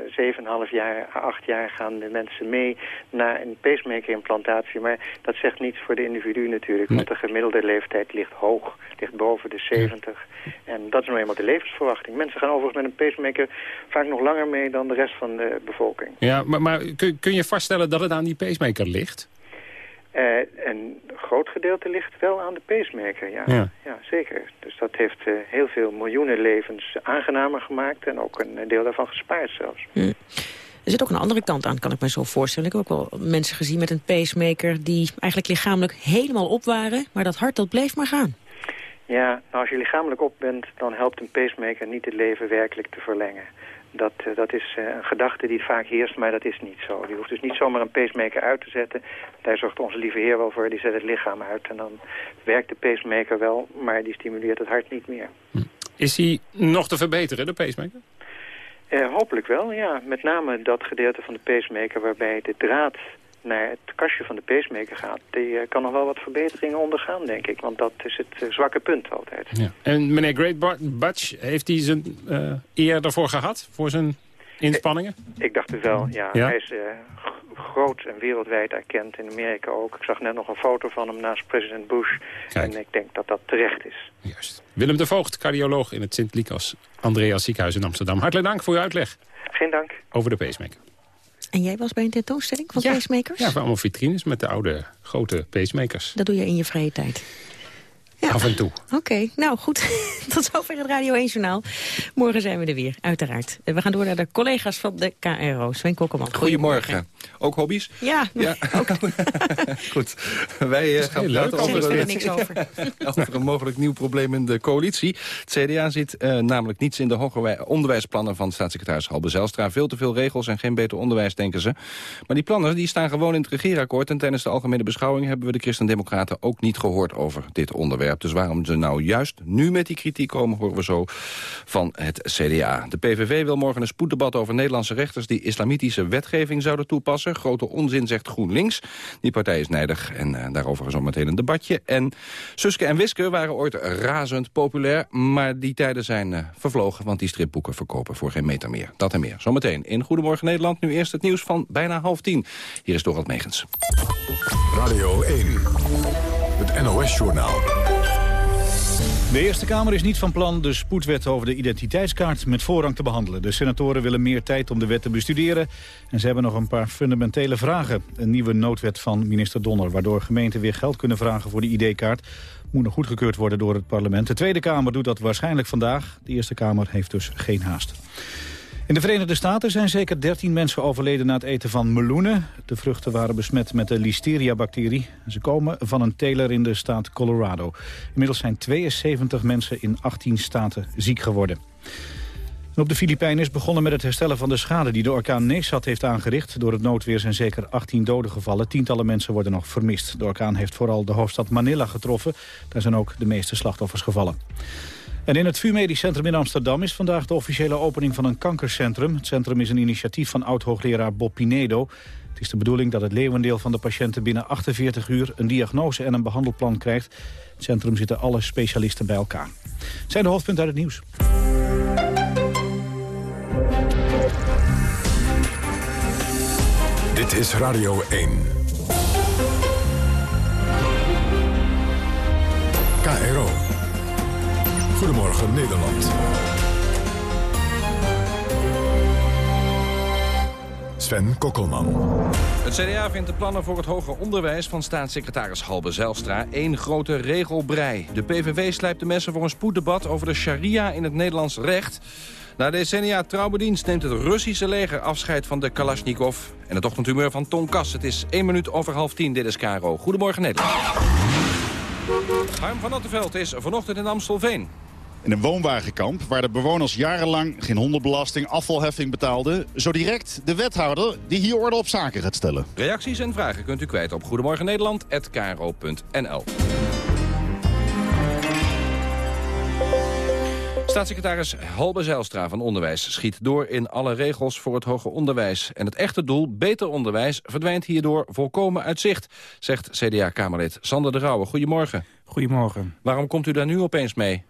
[SPEAKER 20] 7,5 jaar, 8 jaar gaan de mensen mee naar een pacemaker-implantatie. Maar dat zegt niets voor de individu natuurlijk. Want de gemiddelde leeftijd ligt hoog, ligt boven de 70. En dat is nou eenmaal de levensverwachting. Mensen gaan overigens met een pacemaker vaak nog langer mee dan de rest van de bevolking.
[SPEAKER 12] Ja, maar, maar kun, kun je vaststellen dat het aan die pacemaker ligt?
[SPEAKER 20] Eh, een groot gedeelte ligt wel aan de pacemaker, ja.
[SPEAKER 12] Ja.
[SPEAKER 20] ja. zeker. Dus dat heeft eh, heel veel miljoenen levens aangenamer gemaakt... en ook een deel daarvan gespaard zelfs.
[SPEAKER 11] Hm. Er zit ook een andere kant aan, kan ik me zo voorstellen. Ik heb ook wel mensen gezien met een pacemaker... die eigenlijk lichamelijk helemaal op waren... maar dat hart dat bleef maar gaan.
[SPEAKER 20] Ja, nou als je lichamelijk op bent... dan helpt een pacemaker niet het leven werkelijk te verlengen. Dat, eh, dat is eh, een gedachte die vaak heerst, maar dat is niet zo. Je hoeft dus niet zomaar een pacemaker uit te zetten. Daar zorgt onze lieve heer wel voor, die zet het lichaam uit. En dan werkt de pacemaker wel, maar die stimuleert het hart niet meer.
[SPEAKER 12] Is die nog te verbeteren, de pacemaker?
[SPEAKER 20] Eh, hopelijk wel, ja. Met name dat gedeelte van de pacemaker waarbij de draad naar het kastje van de pacemaker gaat. Die eh, kan nog wel wat verbeteringen ondergaan, denk ik. Want dat is het eh, zwakke punt altijd.
[SPEAKER 12] Ja. En meneer Greatbatch, heeft hij zijn eh, eer ervoor gehad? Voor zijn inspanningen?
[SPEAKER 20] Ik dacht het wel, ja.
[SPEAKER 12] Ja?
[SPEAKER 20] Hij is groot en wereldwijd erkend in Amerika ook. Ik zag net nog een foto van hem naast president Bush. En ik denk dat dat terecht is.
[SPEAKER 12] Willem de Voogd, cardioloog in het Sint-Lucas Andreas Ziekenhuis in Amsterdam. Hartelijk dank voor uw uitleg
[SPEAKER 20] Geen dank.
[SPEAKER 12] over de pacemaker.
[SPEAKER 11] En jij was bij een tentoonstelling van pacemakers?
[SPEAKER 12] Ja, voor allemaal vitrines met de oude grote pacemakers.
[SPEAKER 11] Dat doe je in je vrije tijd.
[SPEAKER 12] Af en toe.
[SPEAKER 11] Oké, nou goed. Tot zover het Radio 1-journaal. Morgen zijn we er weer, uiteraard. En We gaan door naar de collega's van de KRO. Sven Kokkelman.
[SPEAKER 21] Goedemorgen. Ook hobby's?
[SPEAKER 11] Ja,
[SPEAKER 21] Ja. Goed. Wij eh, gaan praten
[SPEAKER 11] er
[SPEAKER 21] over,
[SPEAKER 11] verder niks over.
[SPEAKER 21] over een mogelijk nieuw probleem in de coalitie. Het CDA ziet eh, namelijk niets in de hoger onderwijsplannen van staatssecretaris Halbe Zijlstra. Veel te veel regels en geen beter onderwijs, denken ze. Maar die plannen die staan gewoon in het regeerakkoord. En tijdens de algemene beschouwing hebben we de Christen-Democraten ook niet gehoord over dit onderwerp. Dus waarom ze nou juist nu met die kritiek komen... horen we zo van het CDA. De PVV wil morgen een spoeddebat over Nederlandse rechters... die islamitische wetgeving zouden toepassen. Grote onzin, zegt GroenLinks. Die partij is nijdig en uh, daarover zo meteen een debatje. En Suske en Wiske waren ooit razend populair... maar die tijden zijn uh, vervlogen, want die stripboeken verkopen voor geen meter meer. Dat en meer. Zometeen in Goedemorgen Nederland. Nu eerst het nieuws van bijna half tien. Hier is Dorald Megens.
[SPEAKER 1] Radio 1, het NOS-journaal.
[SPEAKER 2] De Eerste Kamer is niet van plan de spoedwet over de identiteitskaart met voorrang te behandelen. De senatoren willen meer tijd om de wet te bestuderen. En ze hebben nog een paar fundamentele vragen. Een nieuwe noodwet van minister Donner, waardoor gemeenten weer geld kunnen vragen voor de ID-kaart. Moet nog goedgekeurd worden door het parlement. De Tweede Kamer doet dat waarschijnlijk vandaag. De Eerste Kamer heeft dus geen haast. In de Verenigde Staten zijn zeker 13 mensen overleden na het eten van meloenen. De vruchten waren besmet met de listeria-bacterie. Ze komen van een teler in de staat Colorado. Inmiddels zijn 72 mensen in 18 staten ziek geworden. En op de Filipijnen is begonnen met het herstellen van de schade die de orkaan Nesat heeft aangericht. Door het noodweer zijn zeker 18 doden gevallen. Tientallen mensen worden nog vermist. De orkaan heeft vooral de hoofdstad Manila getroffen. Daar zijn ook de meeste slachtoffers gevallen. En in het VU Medisch Centrum in Amsterdam is vandaag de officiële opening van een kankercentrum. Het centrum is een initiatief van oud-hoogleraar Bob Pinedo. Het is de bedoeling dat het leeuwendeel van de patiënten binnen 48 uur een diagnose en een behandelplan krijgt. het centrum zitten alle specialisten bij elkaar. Het zijn de hoofdpunten uit het nieuws.
[SPEAKER 1] Dit is Radio 1. KRO. Goedemorgen Nederland. Sven Kokkelman.
[SPEAKER 21] Het CDA vindt de plannen voor het hoger onderwijs van staatssecretaris Halbe Zijlstra één grote regelbrei. De PVV slijpt de messen voor een spoeddebat over de sharia in het Nederlands recht. Na decennia trouwbedienst neemt het Russische leger afscheid van de Kalashnikov. En het ochtendhumeur van Ton Kass. Het is één minuut over half tien. Dit is Caro. Goedemorgen Nederland. Harm van Attenveld is vanochtend in Amstelveen.
[SPEAKER 22] In een woonwagenkamp waar de bewoners jarenlang geen hondenbelasting, afvalheffing betaalden. Zo direct de wethouder die hier orde op zaken gaat stellen.
[SPEAKER 21] Reacties en vragen kunt u kwijt op Goedemorgen Nederland@kro.nl. Staatssecretaris Halbe Zijlstra van Onderwijs schiet door in alle regels voor het hoger onderwijs. En het echte doel, beter onderwijs, verdwijnt hierdoor volkomen uit zicht, zegt CDA-Kamerlid Sander de Rauwe. Goedemorgen.
[SPEAKER 23] Goedemorgen.
[SPEAKER 21] Waarom komt u daar nu opeens mee?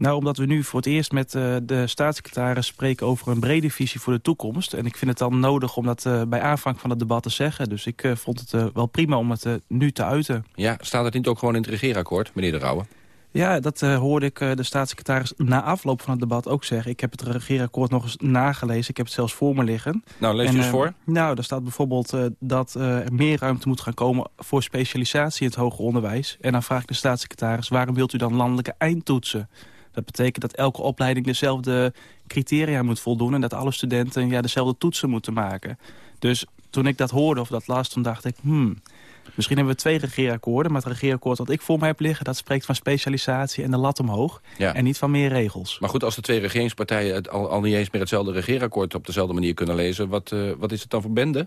[SPEAKER 23] Nou, omdat we nu voor het eerst met uh, de staatssecretaris spreken over een brede visie voor de toekomst. En ik vind het dan nodig om dat uh, bij aanvang van het debat te zeggen. Dus ik uh, vond het wel prima om het nu te uiten.
[SPEAKER 21] Ja, staat het niet ook gewoon in het regeerakkoord, meneer de Rauwe?
[SPEAKER 23] Ja, dat uh, hoorde ik uh, de staatssecretaris na afloop van het debat ook zeggen. Ik heb het regeerakkoord nog eens nagelezen. Ik heb het zelfs voor me liggen.
[SPEAKER 21] Nou, lees u eens
[SPEAKER 23] uh,
[SPEAKER 21] voor.
[SPEAKER 23] Nou, daar staat bijvoorbeeld dat er meer ruimte moet gaan komen... voor specialisatie in het hoger onderwijs. En dan vraag ik de staatssecretaris... waarom wilt u dan landelijke eindtoetsen? Dat betekent dat elke opleiding dezelfde criteria moet voldoen... en dat alle studenten ja, dezelfde toetsen moeten maken. Dus toen ik dat hoorde, of dat las, toen dacht ik... Hmm, Misschien hebben we twee regeerakkoorden, maar het regeerakkoord dat ik voor me heb liggen... dat spreekt van specialisatie en de lat omhoog
[SPEAKER 21] ja.
[SPEAKER 23] en niet van meer regels.
[SPEAKER 21] Maar goed, als de twee regeringspartijen het al, al niet eens meer hetzelfde regeerakkoord... op dezelfde manier kunnen lezen, wat, uh, wat is het dan voor bende?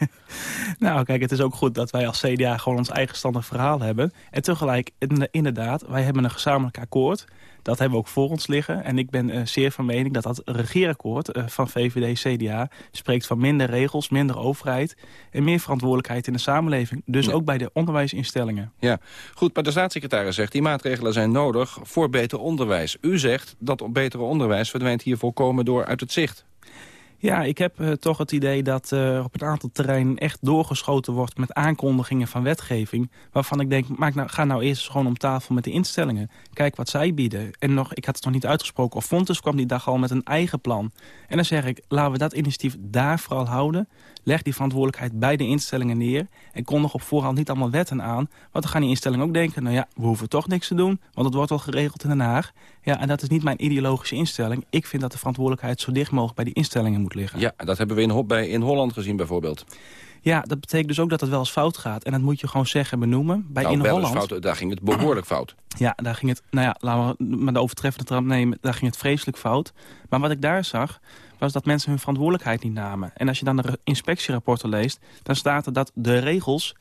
[SPEAKER 23] nou, kijk, het is ook goed dat wij als CDA gewoon ons eigenstandig verhaal hebben. En tegelijk, inderdaad, wij hebben een gezamenlijk akkoord... Dat hebben we ook voor ons liggen. En ik ben uh, zeer van mening dat dat regeerakkoord uh, van VVD-CDA... spreekt van minder regels, minder overheid... en meer verantwoordelijkheid in de samenleving. Dus ja. ook bij de onderwijsinstellingen.
[SPEAKER 21] Ja, goed, maar de staatssecretaris zegt... die maatregelen zijn nodig voor beter onderwijs. U zegt dat betere onderwijs verdwijnt hier volkomen door uit het zicht.
[SPEAKER 23] Ja, ik heb uh, toch het idee dat uh, op een aantal terreinen echt doorgeschoten wordt met aankondigingen van wetgeving. Waarvan ik denk, maak nou, ga nou eerst gewoon om tafel met de instellingen. Kijk wat zij bieden. En nog, ik had het nog niet uitgesproken, of Fontes kwam die dag al met een eigen plan. En dan zeg ik, laten we dat initiatief daar vooral houden. Leg die verantwoordelijkheid bij de instellingen neer. En kondig op voorhand niet allemaal wetten aan. Want dan gaan die instellingen ook denken, nou ja, we hoeven toch niks te doen. Want het wordt al geregeld in Den Haag. Ja, en dat is niet mijn ideologische instelling. Ik vind dat de verantwoordelijkheid zo dicht mogelijk bij die instellingen moet liggen.
[SPEAKER 21] Ja, dat hebben we in, bij, in Holland gezien bijvoorbeeld.
[SPEAKER 23] Ja, dat betekent dus ook dat het wel eens fout gaat. En dat moet je gewoon zeggen en benoemen. Bij
[SPEAKER 21] nou,
[SPEAKER 23] in
[SPEAKER 21] wel
[SPEAKER 23] Holland,
[SPEAKER 21] fout, daar ging het behoorlijk fout.
[SPEAKER 23] Ja, daar ging het, nou ja, laten we maar de overtreffende trap nemen. Daar ging het vreselijk fout. Maar wat ik daar zag, was dat mensen hun verantwoordelijkheid niet namen. En als je dan de inspectierapporten leest, dan staat er dat de regels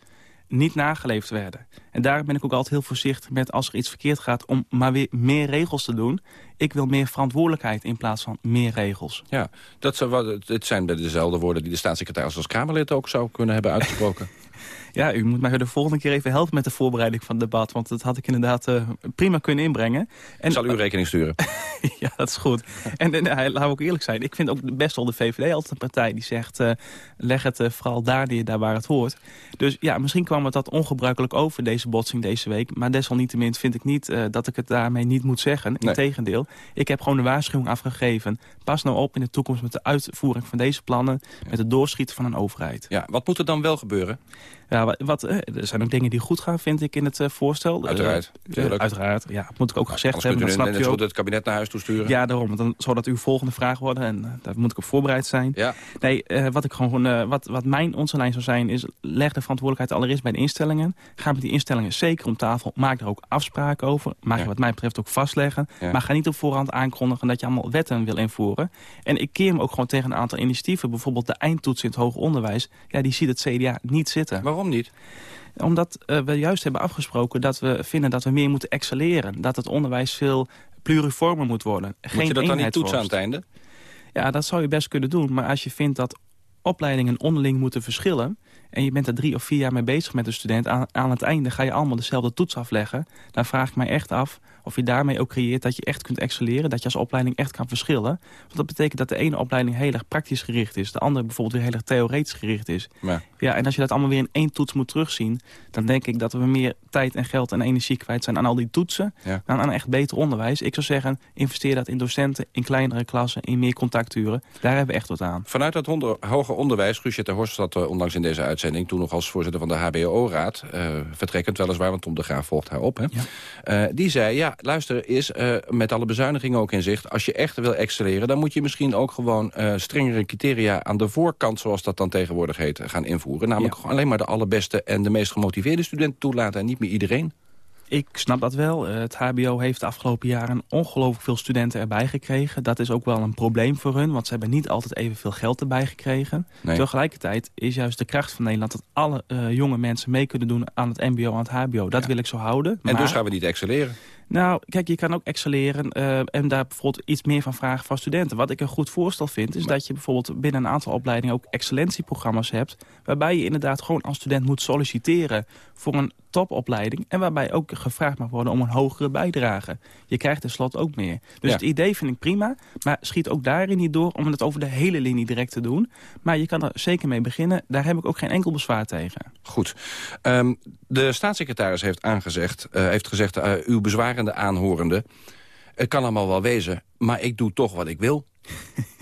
[SPEAKER 23] niet nageleefd werden. En daar ben ik ook altijd heel voorzichtig met als er iets verkeerd gaat... om maar weer meer regels te doen. Ik wil meer verantwoordelijkheid in plaats van meer regels.
[SPEAKER 21] Ja, dat zou, het zijn dezelfde woorden die de staatssecretaris als Kamerlid ook zou kunnen hebben uitgesproken.
[SPEAKER 23] Ja, u moet mij de volgende keer even helpen met de voorbereiding van het debat. Want dat had ik inderdaad eh, prima kunnen inbrengen. En,
[SPEAKER 21] Ik zal u rekening sturen.
[SPEAKER 23] ja, dat is goed. En, en eh, laten we ook eerlijk zijn. Ik vind ook best wel de VVD altijd een partij die zegt... eh, leg het vooral daar neer, daar waar het hoort. Dus ja, misschien kwam het dat ongebruikelijk over, deze botsing deze week. Maar desalniettemin vind ik niet dat ik het daarmee niet moet zeggen.
[SPEAKER 21] Nee.
[SPEAKER 23] Integendeel. Ik heb gewoon de waarschuwing afgegeven. Pas nou op in de toekomst met de uitvoering van deze plannen... met het doorschieten van een overheid.
[SPEAKER 21] Ja, wat moet er dan wel gebeuren?
[SPEAKER 23] Ja, wat, eh, er zijn ook dingen die goed gaan, vind ik, in het eh, voorstel. Eh,
[SPEAKER 21] Uiteraard,
[SPEAKER 23] uiteraard, ja. Dat moet ik ook gezegd
[SPEAKER 21] Anders
[SPEAKER 23] hebben, dat
[SPEAKER 21] u
[SPEAKER 23] snap je ook.
[SPEAKER 21] het kabinet naar huis toesturen.
[SPEAKER 23] Ja, daarom. Dan, zodat uw volgende vraag worden. En daar moet ik op voorbereid zijn.
[SPEAKER 21] Ja.
[SPEAKER 23] Nee, wat, ik gewoon, wat, wat mijn onze lijn zou zijn, is leg de verantwoordelijkheid allereerst bij de instellingen. Ga met die instellingen zeker om tafel. Maak er ook afspraken over. Mag je wat mij betreft ook vastleggen.
[SPEAKER 21] Ja.
[SPEAKER 23] Maar ga niet op voorhand aankondigen dat je allemaal wetten wil invoeren. En ik keer me ook gewoon tegen een aantal initiatieven. Bijvoorbeeld de eindtoets in het hoger onderwijs. Ja, die ziet het CDA niet zitten.
[SPEAKER 21] Waarom niet?
[SPEAKER 23] Omdat eh, we juist hebben afgesproken dat we vinden dat we meer moeten excelleren. Dat het onderwijs veel pluriformer moet worden.
[SPEAKER 21] Moet je dat dan niet toetsen aan het einde?
[SPEAKER 23] Ja, dat zou je best kunnen doen. Maar als je vindt dat opleidingen onderling moeten verschillen... en je bent er drie of vier jaar mee bezig met een student... aan, aan het einde ga je allemaal dezelfde toets afleggen... dan vraag ik mij echt af of je daarmee ook creëert dat je echt kunt excelleren... dat je als opleiding echt kan verschillen. Want dat betekent dat de ene opleiding heel erg praktisch gericht is... de andere bijvoorbeeld weer heel erg theoretisch gericht is.
[SPEAKER 21] Ja.
[SPEAKER 23] Ja, en als je dat allemaal weer in één toets moet terugzien... dan denk ik dat we meer tijd en geld en energie kwijt zijn aan al die toetsen...
[SPEAKER 21] Ja.
[SPEAKER 23] dan aan echt beter onderwijs. Ik zou zeggen, investeer dat in docenten, in kleinere klassen... in meer contacturen. Daar hebben we echt wat aan.
[SPEAKER 21] Vanuit hondo- hoger onderwijs, Guusje ter Horst zat eh, onlangs in deze uitzending... toen nog als voorzitter van de HBO-raad, eh, vertrekkend weliswaar... want Tom de Graaf volgt haar op, hè? Eh, die zei, ja, luister, is eh, met alle bezuinigingen ook in zicht... als je echt wil excelleren, dan moet je misschien ook gewoon... strengere criteria aan de voorkant, zoals dat dan tegenwoordig heet... gaan invoeren. Namelijk alleen maar de allerbeste en de meest gemotiveerde studenten toelaten... en niet meer iedereen.
[SPEAKER 23] Ik snap dat wel. Eh, Het hbo heeft de afgelopen jaren ongelooflijk veel studenten erbij gekregen. Dat is ook wel een probleem voor hun, want ze hebben niet altijd evenveel geld erbij gekregen.
[SPEAKER 21] Nee.
[SPEAKER 23] Tegelijkertijd is juist de kracht van Nederland dat alle eh, jonge mensen mee kunnen doen aan het mbo, aan het hbo. Dat wil ik zo houden.
[SPEAKER 21] En dus gaan we niet excelleren.
[SPEAKER 23] Nou, kijk, je kan ook excelleren eh, en daar bijvoorbeeld iets meer van vragen van studenten. Wat ik een goed voorstel vind, is dat je bijvoorbeeld binnen een aantal opleidingen ook excellentieprogramma's hebt. Waarbij je inderdaad gewoon als student moet solliciteren voor een topopleiding. En waarbij ook gevraagd mag worden om een hogere bijdrage. Je krijgt tenslotte ook meer. Dus
[SPEAKER 21] Ja.
[SPEAKER 23] het idee vind ik prima, maar schiet ook daarin niet door om het over de hele linie direct te doen. Maar je kan er zeker mee beginnen. Daar heb ik ook geen enkel bezwaar tegen.
[SPEAKER 21] Goed. Ehm, de staatssecretaris heeft, aangezegd, eh, heeft gezegd, eh, uw aanhorende... het kan allemaal wel wezen, maar ik doe toch wat ik wil.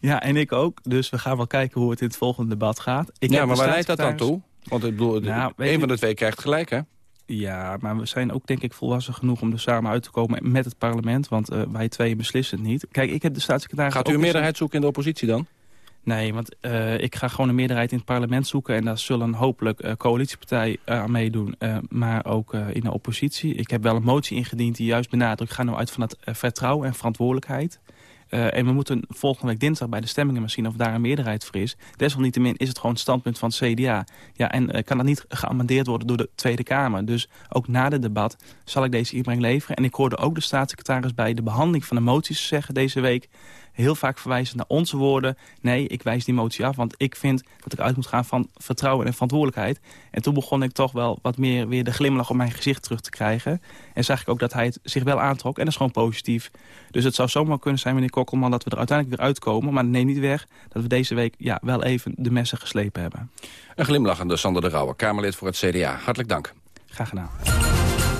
[SPEAKER 23] Ja, en ik ook. Dus we gaan wel kijken hoe het in het volgende debat gaat. Ik
[SPEAKER 21] ja,
[SPEAKER 23] heb
[SPEAKER 21] maar waar leidt dat dan toe? Want ik bedoel,
[SPEAKER 23] Nou,
[SPEAKER 21] een van de twee krijgt gelijk, hè?
[SPEAKER 23] Ja, maar we zijn ook denk ik volwassen genoeg om er samen uit te komen met het parlement. Want eh, wij twee beslissen het niet. Kijk, ik heb de staatssecretaris...
[SPEAKER 21] Gaat u een meerderheid zoeken in de oppositie dan?
[SPEAKER 23] Nee, want eh, ik ga gewoon een meerderheid in het parlement zoeken. En daar zullen hopelijk eh coalitiepartijen eh, aan meedoen. maar ook in de oppositie. Ik heb wel een motie ingediend die juist benadrukt... ga nou uit van het vertrouwen en verantwoordelijkheid. En we moeten volgende week dinsdag bij de stemmingen zien of daar een meerderheid voor is. Desalniettemin is het gewoon het standpunt van het CDA. Ja, en kan dat niet geamendeerd worden door de Tweede Kamer. Dus ook na het debat zal ik deze inbreng leveren. En ik hoorde ook de staatssecretaris bij de behandeling van de moties zeggen deze week heel vaak verwijzen naar onze woorden. Nee, ik wijs die motie af, want ik vind dat ik uit moet gaan van vertrouwen en verantwoordelijkheid. En toen begon ik toch wel wat meer weer de glimlach op mijn gezicht terug te krijgen. En zag ik ook dat hij het zich wel aantrok en dat is gewoon positief. Dus het zou zomaar kunnen zijn, meneer Kokkelman, dat we er uiteindelijk weer uitkomen. Maar neem niet weg dat we deze week ja, wel even de messen geslepen hebben.
[SPEAKER 21] Een glimlachende Sander de Rauwe, Kamerlid voor het CDA. Hartelijk dank.
[SPEAKER 23] Graag gedaan.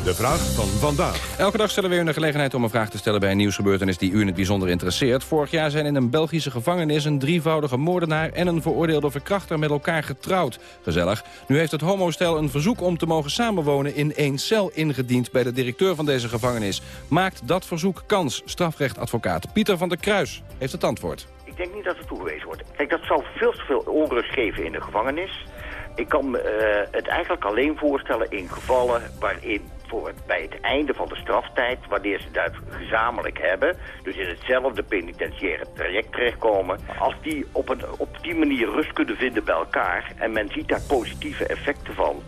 [SPEAKER 1] De vraag van vandaag.
[SPEAKER 21] Elke dag stellen we u de gelegenheid om een vraag te stellen bij een nieuwsgebeurtenis die u in het bijzonder interesseert. Vorig jaar zijn in een Belgische gevangenis een drievoudige moordenaar en een veroordeelde verkrachter met elkaar getrouwd. Gezellig. Nu heeft het homostel een verzoek om te mogen samenwonen in één cel ingediend bij de directeur van deze gevangenis. Maakt dat verzoek kans? Strafrechtadvocaat Pieter van der Kruis heeft het antwoord.
[SPEAKER 24] Ik denk niet dat het toegewezen wordt. Kijk, dat zou veel te veel onrust geven in de gevangenis. Ik kan me eh, het eigenlijk alleen voorstellen in gevallen waarin voor bij het einde van de straftijd, wanneer ze dat gezamenlijk hebben, dus in hetzelfde penitentiaire traject terechtkomen, als die op, een, op die manier rust kunnen vinden bij elkaar en men ziet daar positieve effecten van,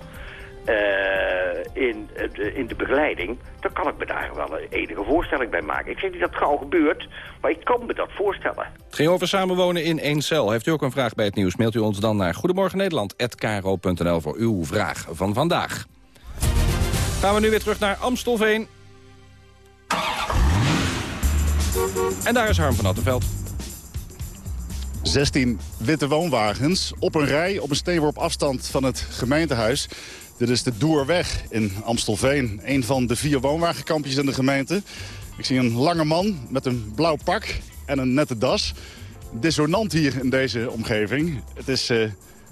[SPEAKER 24] eh, in, de, in de begeleiding, dan kan ik me daar wel een enige voorstelling bij maken. Ik zeg niet dat het gauw gebeurt, maar ik kan me dat voorstellen.
[SPEAKER 21] Het ging over samenwonen in één cel. Heeft u ook een vraag bij het nieuws, mailt u ons dan naar goedemorgennederland.kro.nl voor uw vraag van vandaag. Gaan we nu weer terug naar Amstelveen. En daar is Harm van Attenveld.
[SPEAKER 22] 16 witte woonwagens op een rij op een steenworp afstand van het gemeentehuis. Dit is de Doerweg in Amstelveen. Een van de vier woonwagenkampjes in de gemeente. Ik zie een lange man met een blauw pak en een nette das. Dissonant hier in deze omgeving. Het is uh,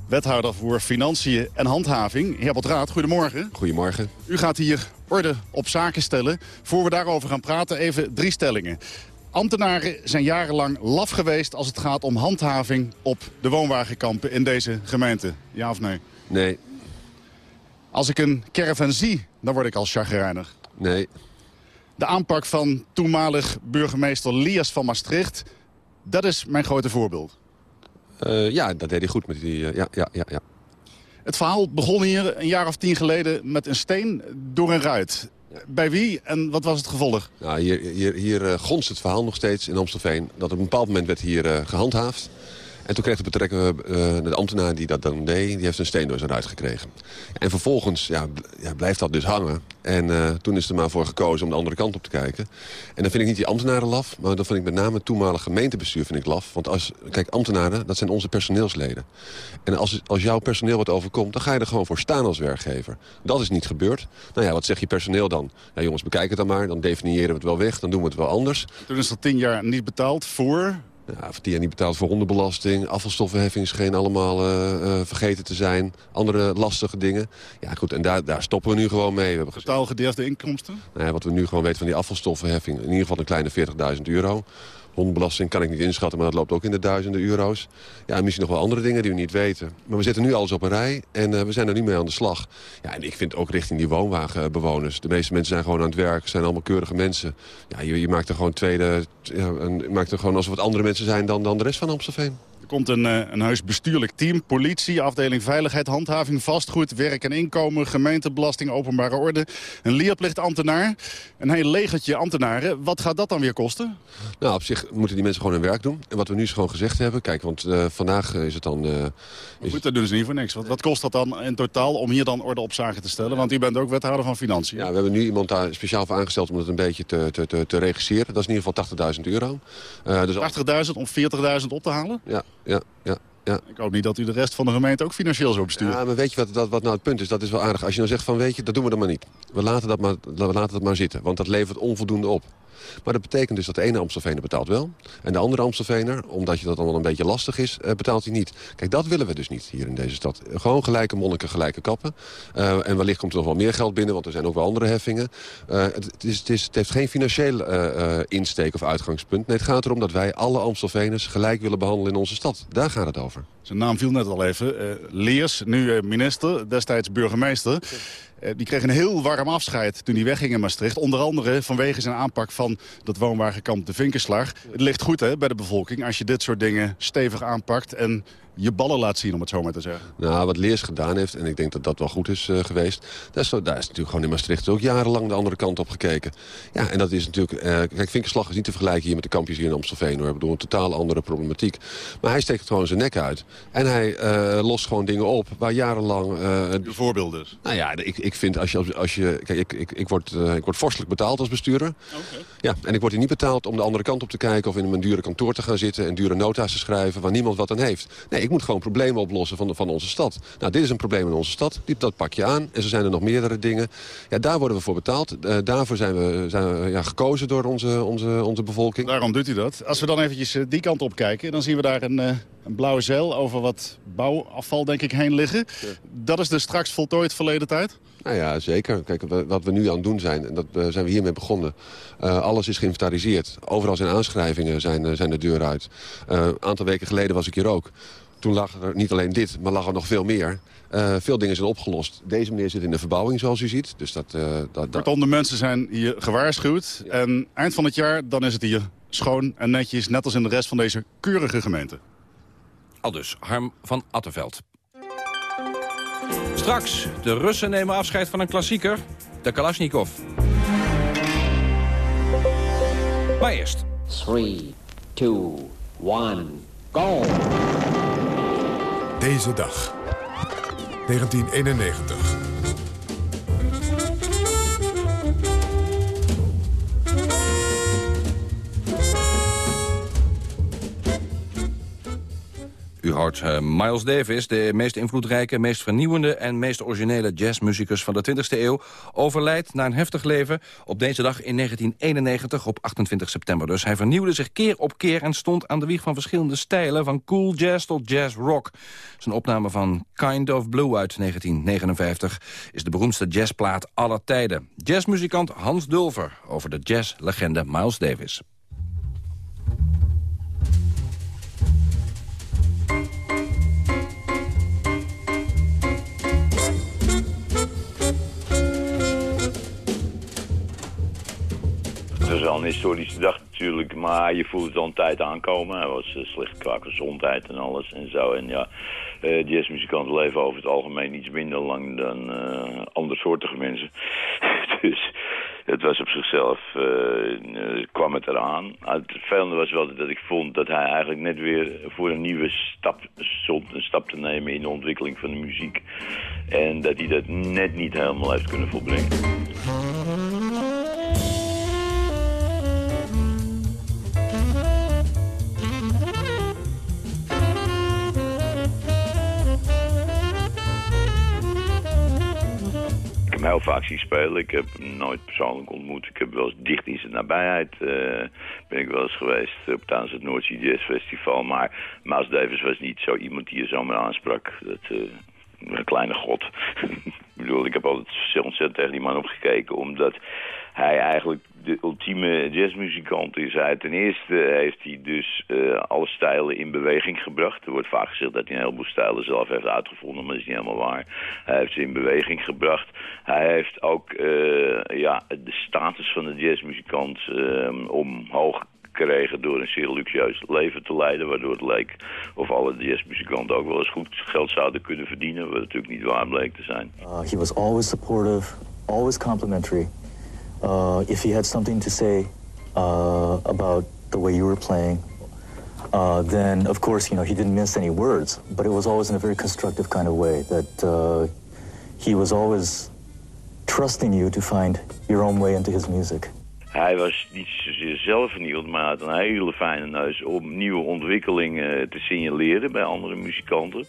[SPEAKER 22] wethouder voor Financiën en Handhaving. Heer Botraat, goedemorgen.
[SPEAKER 25] Goedemorgen.
[SPEAKER 22] U gaat hier orde op zaken stellen. Voor we daarover gaan praten, even drie stellingen. Ambtenaren zijn jarenlang laf geweest als het gaat om handhaving op de woonwagenkampen in deze gemeente. Ja of nee?
[SPEAKER 25] Nee.
[SPEAKER 22] Als ik een caravan zie, dan word ik al chagrijnig.
[SPEAKER 25] Nee.
[SPEAKER 22] De aanpak van toenmalig burgemeester Lias van Maastricht, dat is mijn grote voorbeeld.
[SPEAKER 25] Uh, ja, dat deed hij goed met die... Uh, ja, ja, ja, ja.
[SPEAKER 22] Het verhaal begon hier een jaar of tien geleden met een steen door een ruit. Bij wie en wat was het gevolg?
[SPEAKER 25] Nou, hier hier, hier uh, gonst het verhaal nog steeds in Amstelveen. Dat op een bepaald moment werd hier gehandhaafd. En toen kreeg de betrekkende uh, de ambtenaar die dat dan deed... die heeft een steen door zijn ruit gekregen. En vervolgens ja, blijft dat dus hangen. En uh, toen is er maar voor gekozen om de andere kant op te kijken. En dan vind ik niet die ambtenaren laf... maar dan vind ik met name het toenmalige gemeentebestuur vind ik laf. Want als, kijk, ambtenaren, dat zijn onze personeelsleden. En als, als jouw personeel wat overkomt... dan ga je er gewoon voor staan als werkgever. Dat is niet gebeurd. Nou ja, wat zeg je personeel dan? Ja, jongens, bekijk het dan maar. Dan definiëren we het wel weg. Dan doen we het wel anders.
[SPEAKER 22] Toen is er tien jaar niet betaald voor...
[SPEAKER 25] Ja, die niet betaald voor hondenbelasting. Afvalstoffenheffing scheen allemaal uh, uh, vergeten te zijn. Andere lastige dingen. Ja, goed, en daar, daar stoppen we nu gewoon mee. We hebben
[SPEAKER 22] Totaalgedeelde inkomsten?
[SPEAKER 25] Nou ja, wat we nu gewoon weten van die afvalstoffenheffing... in ieder geval een kleine 40.000 euro. Hondenbelasting kan ik niet inschatten, maar dat loopt ook in de duizenden euro's. Ja, en misschien nog wel andere dingen die we niet weten. Maar we zetten nu alles op een rij en uh, we zijn er nu mee aan de slag. Ja, en ik vind ook richting die woonwagenbewoners. De meeste mensen zijn gewoon aan het werk, zijn allemaal keurige mensen. Ja, je, je maakt er gewoon tweede... Je maakt er gewoon alsof het andere mensen zijn dan, dan de rest van Amstelveen.
[SPEAKER 22] Er komt een, een huis bestuurlijk team, politie, afdeling veiligheid, handhaving, vastgoed, werk en inkomen, gemeentebelasting, openbare orde, een leerplichtambtenaar, een heel legertje ambtenaren. Wat gaat dat dan weer kosten?
[SPEAKER 25] Nou, op zich moeten die mensen gewoon hun werk doen. En wat we nu gewoon gezegd hebben, kijk, want uh, vandaag is het dan... Uh,
[SPEAKER 22] is... Goed, dat doen ze niet voor niks. Wat, wat, kost dat dan in totaal om hier dan orde op zaken te stellen? Want u bent ook wethouder van Financiën.
[SPEAKER 25] Ja, we hebben nu iemand daar speciaal voor aangesteld om het een beetje te, te, te, te regisseren. Dat is in ieder geval 80.000 euro.
[SPEAKER 22] Uh, dus 80.000 om 40.000 op te halen?
[SPEAKER 25] Ja, ja, ja. Ja.
[SPEAKER 22] Ik hoop niet dat u de rest van de gemeente ook financieel zo bestuurt.
[SPEAKER 25] Ja, maar weet je wat, dat, wat nou het punt is? Dat is wel aardig. Als je nou zegt van weet je, dat doen we dan maar niet. We laten dat maar, we laten dat maar zitten, want dat levert onvoldoende op. Maar dat betekent dus dat de ene Amstelveener betaalt wel. En de andere Amstelveener, omdat je dat allemaal een beetje lastig is, uh, betaalt hij niet. Kijk, dat willen we dus niet hier in deze stad. Gewoon gelijke monniken, gelijke kappen. Uh, en wellicht komt er nog wel meer geld binnen, want er zijn ook wel andere heffingen. Uh, het, is, het, is, het, heeft geen financiële insteek of uitgangspunt. Nee, het gaat erom dat wij alle Amstelveners gelijk willen behandelen in onze stad. Daar gaat het over.
[SPEAKER 22] Zijn naam viel net al even. Leers, nu minister, destijds burgemeester. Uh, die kreeg een heel warm afscheid toen hij wegging in Maastricht. Onder andere vanwege zijn aanpak van dat woonwagenkamp de Vinkenslag. Het ligt goed hè, bij de bevolking als je dit soort dingen stevig aanpakt... en je ballen laat zien, om het zo maar te zeggen.
[SPEAKER 25] Nou, wat Leers gedaan heeft, en ik denk dat dat wel goed is uh, geweest... Daar is, daar is natuurlijk gewoon in Maastricht ook jarenlang de andere kant op gekeken. Ja, en dat is natuurlijk... Uh, kijk, Vinkenslag is niet te vergelijken hier met de kampjes hier in Amstelveen. Ik bedoel, een totaal andere problematiek. Maar hij steekt gewoon zijn nek uit. En hij uh, lost gewoon dingen op waar jarenlang...
[SPEAKER 22] Een voorbeeld dus?
[SPEAKER 25] Nou ja, ik, ik vind als je... Als je kijk, ik, ik, ik, word, ik word vorstelijk betaald als bestuurder.
[SPEAKER 22] Okay.
[SPEAKER 25] Ja, en ik word hier niet betaald om de andere kant op te kijken... of in een dure kantoor te gaan zitten en dure nota's te schrijven... waar niemand wat aan heeft. Nee, ik moet gewoon problemen oplossen van, de, van onze stad. Nou, dit is een probleem in onze stad. Die, dat pak je aan. En zo zijn er nog meerdere dingen. Ja, daar worden we voor betaald. Uh, daarvoor zijn we, zijn we ja, gekozen door onze, onze, onze bevolking.
[SPEAKER 22] Daarom doet u dat. Als we dan eventjes uh, die kant op kijken... dan zien we daar een, uh, een blauwe zeil over wat bouwafval denk ik heen liggen. Ja. Dat is dus straks voltooid verleden tijd?
[SPEAKER 25] Nou ja, zeker. Kijk, wat we nu aan het doen zijn, en dat uh, zijn we hiermee begonnen. Uh, alles is geïnventariseerd. Overal zijn aanschrijvingen zijn, uh, zijn de deur uit. Een aantal weken geleden was ik hier ook. Toen lag er niet alleen dit, maar lag er nog veel meer. Uh, veel dingen zijn opgelost. Deze meneer zit in de verbouwing, zoals u ziet. Dus dat, uh, dat,
[SPEAKER 22] Kortom, de mensen zijn hier gewaarschuwd. Ja. En eind van het jaar, dan is het hier schoon en netjes... net als in de rest van deze keurige gemeente.
[SPEAKER 21] Al dus, Harm van Attenveld. Straks, de Russen nemen afscheid van een klassieker, de Kalashnikov. Maar eerst.
[SPEAKER 26] 3, 2, 1, go!
[SPEAKER 1] Deze dag. 1991.
[SPEAKER 21] U uh, Miles Davis, de meest invloedrijke, meest vernieuwende... en meest originele jazzmuzikus van de 20e eeuw... overlijdt na een heftig leven op deze dag in 1991 op 28 september. Dus hij vernieuwde zich keer op keer en stond aan de wieg van verschillende stijlen... van cool jazz tot jazz rock. Zijn opname van Kind of Blue uit 1959 is de beroemdste jazzplaat aller tijden. Jazzmuzikant Hans Dulver over de jazzlegende Miles Davis.
[SPEAKER 27] Een historische dag natuurlijk, maar je voelt het al een tijd aankomen. Hij was uh, slecht qua gezondheid en alles en zo. En ja, uh, jazzmuzikanten leven over het algemeen iets minder lang dan uh, andersoortige mensen. dus het was op zichzelf, kwam het eraan. Het vervelende was wel dat ik vond dat hij eigenlijk net weer voor een nieuwe stap stond, een stap te nemen in de ontwikkeling van de muziek. En dat hij dat net niet helemaal heeft kunnen volbrengen. Hem heel vaak zien spelen. Ik heb hem nooit persoonlijk ontmoet. Ik heb wel eens dicht in zijn nabijheid uh, ben ik wel eens geweest op tijdens het Noordzee Jazz Festival. Maar Miles Davis was niet zo iemand die je zomaar aansprak. Dat, uh, een kleine god. ik bedoel, ik heb altijd ontzettend tegen die man opgekeken, omdat hij eigenlijk de ultieme jazzmuzikant is. Hij, ten eerste heeft hij dus uh, alle stijlen in beweging gebracht. Er wordt vaak gezegd dat hij een heleboel stijlen zelf heeft uitgevonden, maar dat is niet helemaal waar. Hij heeft ze in beweging gebracht. Hij heeft ook uh, ja, de status van de jazzmuzikant uh, omhoog gekregen door een zeer luxueus leven te leiden. Waardoor het leek of alle jazzmuzikanten ook wel eens goed geld zouden kunnen verdienen. Wat natuurlijk niet waar bleek te zijn.
[SPEAKER 28] Uh, he was always supportive, always complimentary. Uh, if he had something to say uh, about the way you were playing, uh, then of course, you know, he didn't miss any words, but it was always in a very constructive kind of way that uh, he was always trusting you to find your own way into his music.
[SPEAKER 27] Hij was niet zozeer zelf vernieuwd, maar had een hele fijne neus om nieuwe ontwikkelingen te signaleren bij andere muzikanten.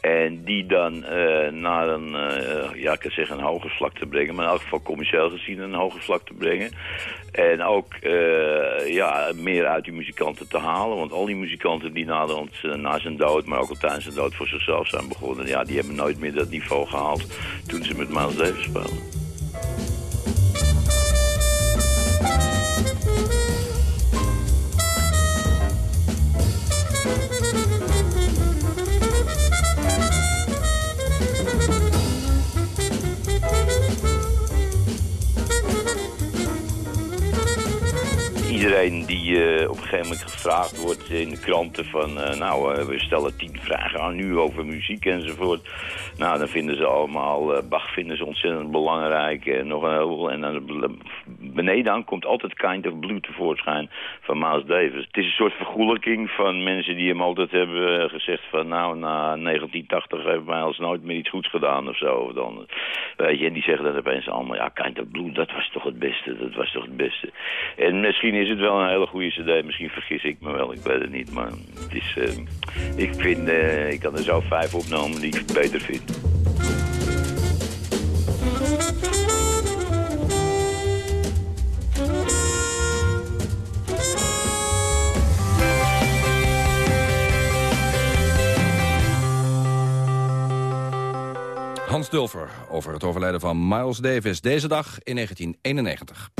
[SPEAKER 27] En die dan uh, naar een, uh, ja, kan zeggen een hoger vlak te brengen. Maar in elk geval commercieel gezien een hoger vlak te brengen. En ook ja, meer uit die muzikanten te halen. Want al die muzikanten die na, de, na zijn dood, maar ook al tijdens zijn dood voor zichzelf zijn begonnen. Ja, die hebben nooit meer dat niveau gehaald toen ze met Miles Davis speelden. Iedereen die uh, op een gegeven moment gevraagd wordt in de kranten van... Uh, nou, uh, we stellen tien vragen aan u over muziek enzovoort. Nou, dan vinden ze allemaal... Bach vinden ze ontzettend belangrijk en nog een heleboel. En dan beneden aan komt altijd Kind of Blue tevoorschijn van Miles Davis. Het is een soort vergoelijking van mensen die hem altijd hebben gezegd van... nou, na 1980 heeft Miles nooit meer iets goeds gedaan of zo. Dan, weet je, en die zeggen dan opeens allemaal... ja, Kind of Blue, dat was toch het beste, dat was toch het beste. En misschien is het wel een hele goede cd. Misschien vergis ik me wel, ik weet het niet. Maar het is, uh, ik vind, uh, ik kan er zo vijf opnemen die ik beter vind.
[SPEAKER 21] Hans Dulver over het overlijden van Miles Davis. Deze dag in 1991.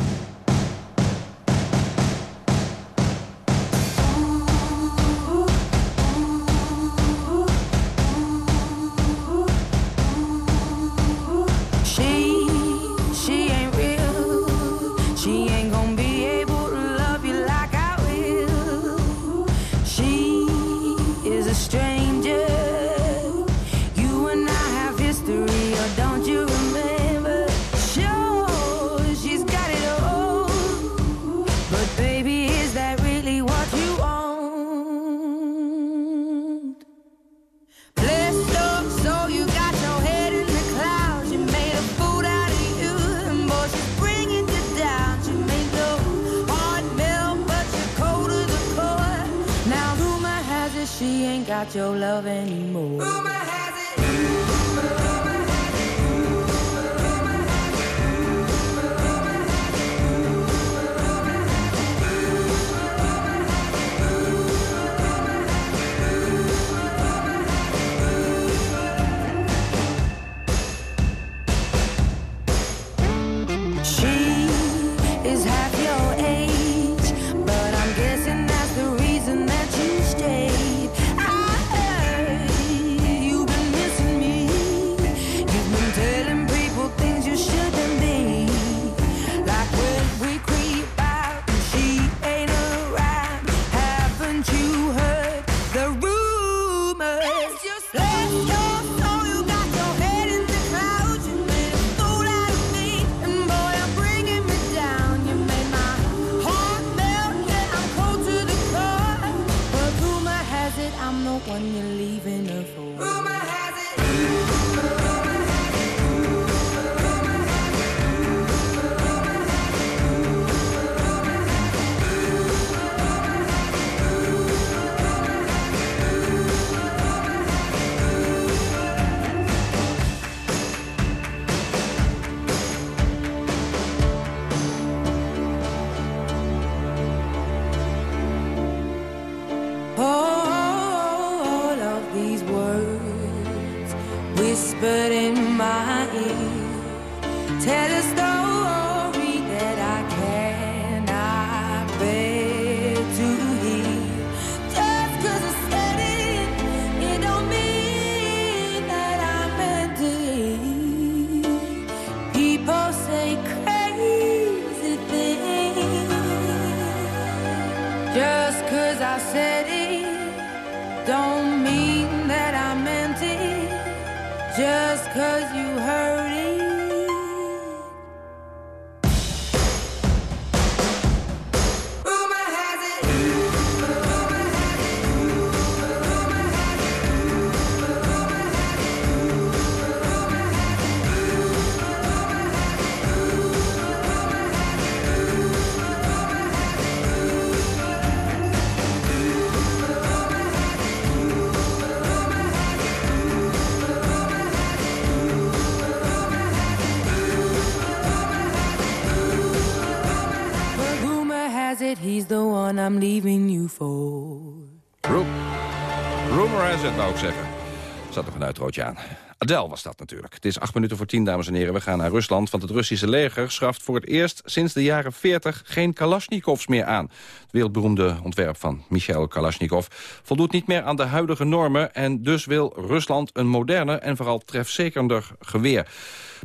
[SPEAKER 21] Aan. Adele was dat natuurlijk. Het is acht minuten voor tien, dames en heren. We gaan naar Rusland, want het Russische leger schaft voor het eerst sinds de jaren 40 geen Kalashnikovs meer aan. Het wereldberoemde ontwerp van Michail Kalashnikov voldoet niet meer aan de huidige normen en dus wil Rusland een moderne en vooral trefzekerder geweer.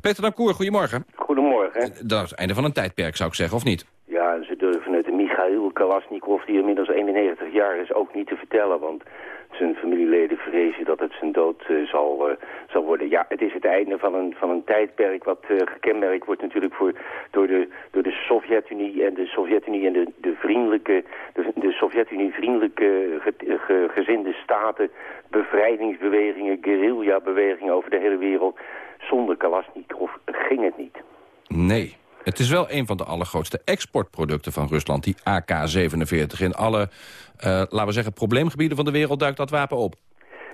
[SPEAKER 21] Peter Dankoer, goedemorgen.
[SPEAKER 29] Goedemorgen.
[SPEAKER 21] Dat is het einde van een tijdperk, zou ik zeggen, of niet?
[SPEAKER 29] Ja, ze durven het Michail Kalasnikov, die inmiddels 91 jaar is, ook niet te vertellen. Want zijn familieleden vrezen dat het zijn dood eh, zal, eh, zal worden. Ja, het is het einde van een, van een tijdperk wat eh, gekenmerkt wordt natuurlijk voor, door de, door de Sovjet-Unie en de Sovjet-Unie en de, de vriendelijke, de, de Sovjet-Unie vriendelijke ge- ge- gezinde staten, bevrijdingsbewegingen, guerrilla-bewegingen over de hele wereld. Zonder Kalashnikov ging het niet.
[SPEAKER 21] Nee. Het is wel een van de allergrootste exportproducten van Rusland, die AK-47. In alle, eh, laten we zeggen, probleemgebieden van de wereld duikt dat wapen op.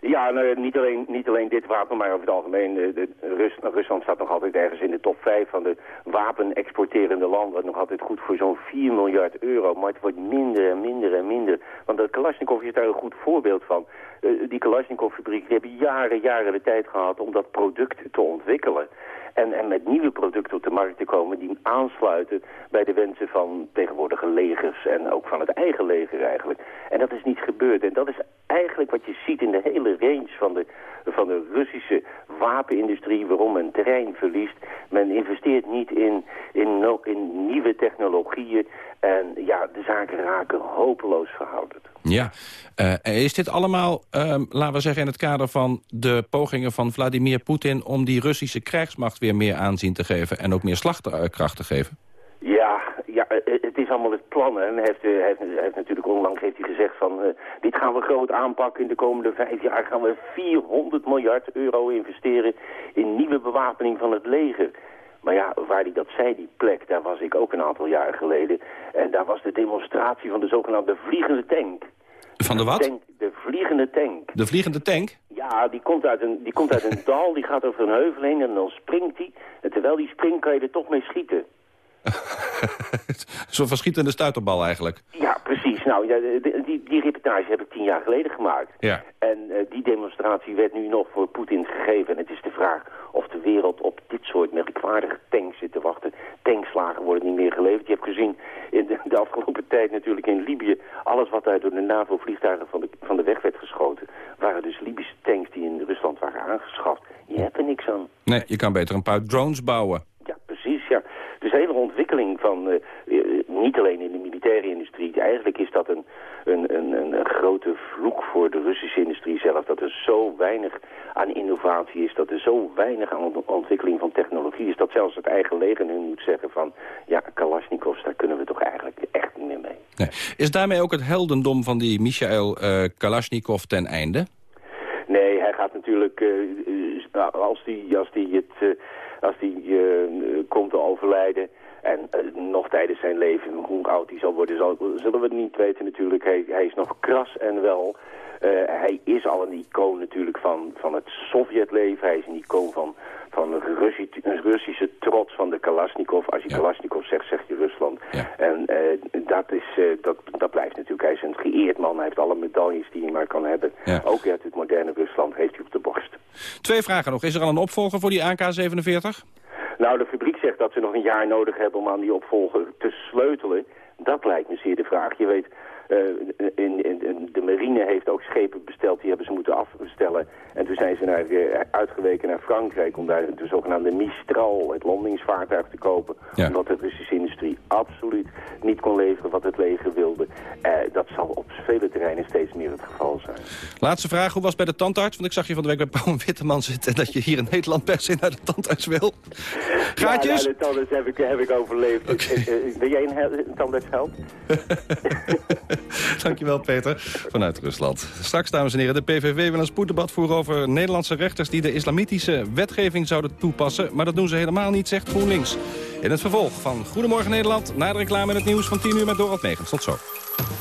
[SPEAKER 29] Ja, nou, niet, alleen, niet alleen dit wapen, maar over het algemeen. eh, de, Rus, Rusland staat nog altijd ergens in de top 5 van de wapenexporterende landen. Nog altijd goed voor zo'n 4 miljard euro. Maar het wordt minder en minder en minder. Want de Kalashnikov is daar een goed voorbeeld van. Eh, die Kalashnikov-fabrieken hebben jaren, jaren de tijd gehad om dat product te ontwikkelen. En, en met nieuwe producten op de markt te komen die aansluiten bij de wensen van tegenwoordige legers en ook van het eigen leger eigenlijk. En dat is niet gebeurd. En dat is eigenlijk wat je ziet in de hele range van de, van de Russische wapenindustrie, waarom men terrein verliest. Men investeert niet in, in, in nieuwe technologieën en ja, de zaken raken hopeloos verouderd.
[SPEAKER 21] Ja, Eh, is dit allemaal, ehm, laten we zeggen, in het kader van de pogingen van Vladimir Poetin... om die Russische krijgsmacht weer meer aanzien te geven en ook meer slagkracht te geven?
[SPEAKER 29] Ja, ja, eh, het is allemaal het plan. Hè. Hij heeft, eh, hij heeft, hij heeft natuurlijk onlangs heeft hij gezegd van... eh, dit gaan we groot aanpakken. In de komende vijf jaar gaan we 400 miljard euro investeren... in nieuwe bewapening van het leger. Maar ja, waar hij dat zei, die plek, daar was ik ook een aantal jaar geleden. En daar was de demonstratie van de zogenaamde vliegende tank.
[SPEAKER 21] Van de wat?
[SPEAKER 29] Tank, De vliegende tank.
[SPEAKER 21] De vliegende tank?
[SPEAKER 29] Ja, die komt uit een, die komt uit een dal, die gaat over een heuvel heen en dan springt hij. En terwijl die springt kan je er toch mee schieten.
[SPEAKER 21] Zo'n verschietende stuiterbal eigenlijk.
[SPEAKER 29] Ja, precies. Nou, ja, die, die reportage heb ik tien jaar geleden gemaakt.
[SPEAKER 21] Ja.
[SPEAKER 29] En eh, die demonstratie werd nu nog voor Poetin gegeven. En het is de vraag of de wereld op dit soort merkwaardige tanks zit te wachten. Tankslagen worden niet meer geleverd. Je hebt gezien in de, de afgelopen tijd natuurlijk in Libië... alles wat daar door de NAVO-vliegtuigen van de, van de weg werd geschoten... waren dus Libische tanks die in Rusland waren aangeschaft. Je hebt er niks aan.
[SPEAKER 21] Nee, je kan beter een paar drones bouwen.
[SPEAKER 29] Ja. Dus de hele ontwikkeling van, eh, eh, niet alleen in de militaire industrie, eigenlijk is dat een, een, een, een, grote vloek voor de Russische industrie zelf. Dat er zo weinig aan innovatie is, dat er zo weinig aan ont- ontwikkeling van technologie is, dat zelfs het eigen leger nu moet zeggen van, ja, Kalashnikovs, daar kunnen we toch eigenlijk echt niet meer mee.
[SPEAKER 21] Nee. Is daarmee ook het heldendom van die Michael eh Kalashnikov ten einde?
[SPEAKER 29] Nee, hij gaat natuurlijk, als die, als die, het, als die eh, komt te overlijden... en eh, nog tijdens zijn leven, hoe oud hij zal worden, zal, zullen we het niet weten natuurlijk. Hij, hij is nog kras en wel. Eh, hij is al een icoon natuurlijk van, van het Sovjetleven. Hij is een icoon van, van een, Russi een Russische trots van de Kalashnikov. Als je Kalashnikov zegt, zeg je Rusland. En eh, dat, is, dat, dat blijft natuurlijk. Hij is een geëerd man. Hij heeft alle medailles die hij maar kan hebben.
[SPEAKER 21] Ja.
[SPEAKER 29] Ook uit het moderne Rusland heeft hij op de borst.
[SPEAKER 21] Twee vragen nog. Is er al een opvolger voor die AK-47?
[SPEAKER 29] Nou, de fabriek zegt dat ze nog een jaar nodig hebben om aan die opvolger te sleutelen. Dat lijkt me zeer de vraag. Je weet, in, in, in- de marine heeft ook schepen besteld, die hebben ze moeten afbestellen. En toen zijn ze naar, eh, uitgeweken naar Frankrijk om daar de zogenaamde Mistral, het landingsvaartuig, te kopen. Omdat de Russische industrie absoluut niet kon leveren wat het leger wilde. Eh, dat zal op vele terreinen steeds meer het geval zijn.
[SPEAKER 21] Laatste vraag, hoe was het bij de tandarts? Want ik zag je van de week bij Paul Witteman zitten... dat je hier in Nederland per se naar de tandarts wil. Gaatjes?
[SPEAKER 29] Ja, nou, de tandarts heb ik, heb ik overleefd. Eh, eh, Ben jij een, een tandartsheld?
[SPEAKER 21] Dankjewel, Peter. Vanuit Rusland. Straks, dames en heren, de PVV wil een spoeddebat voeren over Nederlandse rechters... die de islamitische wetgeving zouden toepassen. Maar dat doen ze helemaal niet, zegt GroenLinks. In het vervolg van Goedemorgen Nederland... na de reclame en het nieuws van 10 uur met Dorald Megens. Tot zo.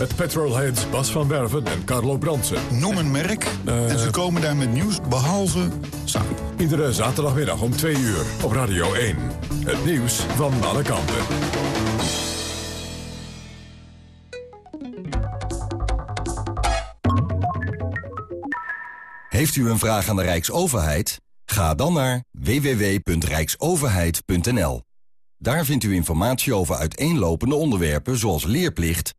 [SPEAKER 1] Met petrolheads Bas van Werven en Carlo Bransen.
[SPEAKER 30] Noem een merk en ze komen daar met nieuws behalve samen.
[SPEAKER 1] Iedere zaterdagmiddag om 2 uur op Radio 1. Het nieuws van alle kanten.
[SPEAKER 31] Heeft u een vraag aan de Rijksoverheid? Ga dan naar www.rijksoverheid.nl. Daar vindt u informatie over uiteenlopende onderwerpen zoals leerplicht,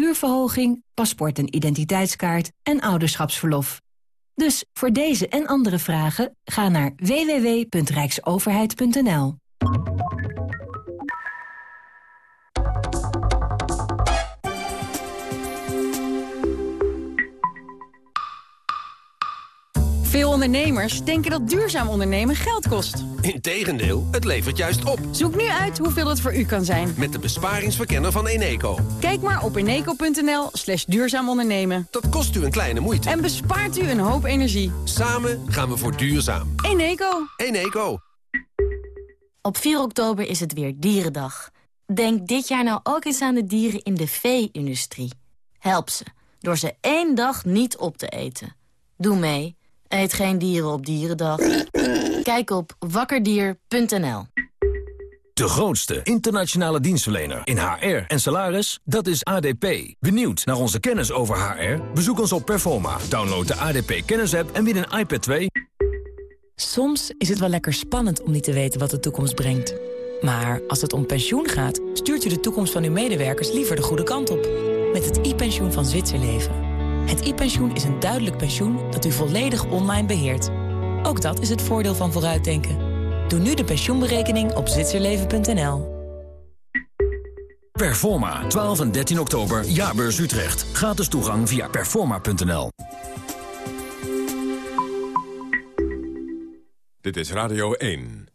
[SPEAKER 32] huurverhoging, paspoort en identiteitskaart en ouderschapsverlof. Dus voor deze en andere vragen ga naar www.rijksoverheid.nl.
[SPEAKER 33] ondernemers denken dat duurzaam ondernemen geld kost.
[SPEAKER 34] Integendeel, het levert juist op.
[SPEAKER 33] Zoek nu uit hoeveel het voor u kan zijn.
[SPEAKER 34] Met de besparingsverkenner van Eneco.
[SPEAKER 33] Kijk maar op eneco.nl slash duurzaam ondernemen.
[SPEAKER 34] Dat kost u een kleine moeite.
[SPEAKER 33] En bespaart u een hoop energie.
[SPEAKER 34] Samen gaan we voor duurzaam.
[SPEAKER 33] Eneco.
[SPEAKER 34] Eneco.
[SPEAKER 35] Op 4 oktober is het weer Dierendag. Denk dit jaar nou ook eens aan de dieren in de vee-industrie. Help ze, door ze één dag niet op te eten. Doe mee. Eet geen dieren op Dierendag. Kijk op wakkerdier.nl
[SPEAKER 36] De grootste internationale dienstverlener in HR en salaris, dat is ADP. Benieuwd naar onze kennis over HR? Bezoek ons op Performa, download de ADP kennisapp en win een iPad 2.
[SPEAKER 37] Soms is het wel lekker spannend om niet te weten wat de toekomst brengt. Maar als het om pensioen gaat, stuurt u de toekomst van uw medewerkers liever de goede kant op. Met het e-pensioen van Zwitserleven. Het e-pensioen is een duidelijk pensioen dat u volledig online beheert. Ook dat is het voordeel van vooruitdenken. Doe nu de pensioenberekening op zwitserleven.nl.
[SPEAKER 36] Performa, 12 en 13 oktober, Jaarbeurs Utrecht. Gratis toegang via performa.nl.
[SPEAKER 1] Dit is Radio 1.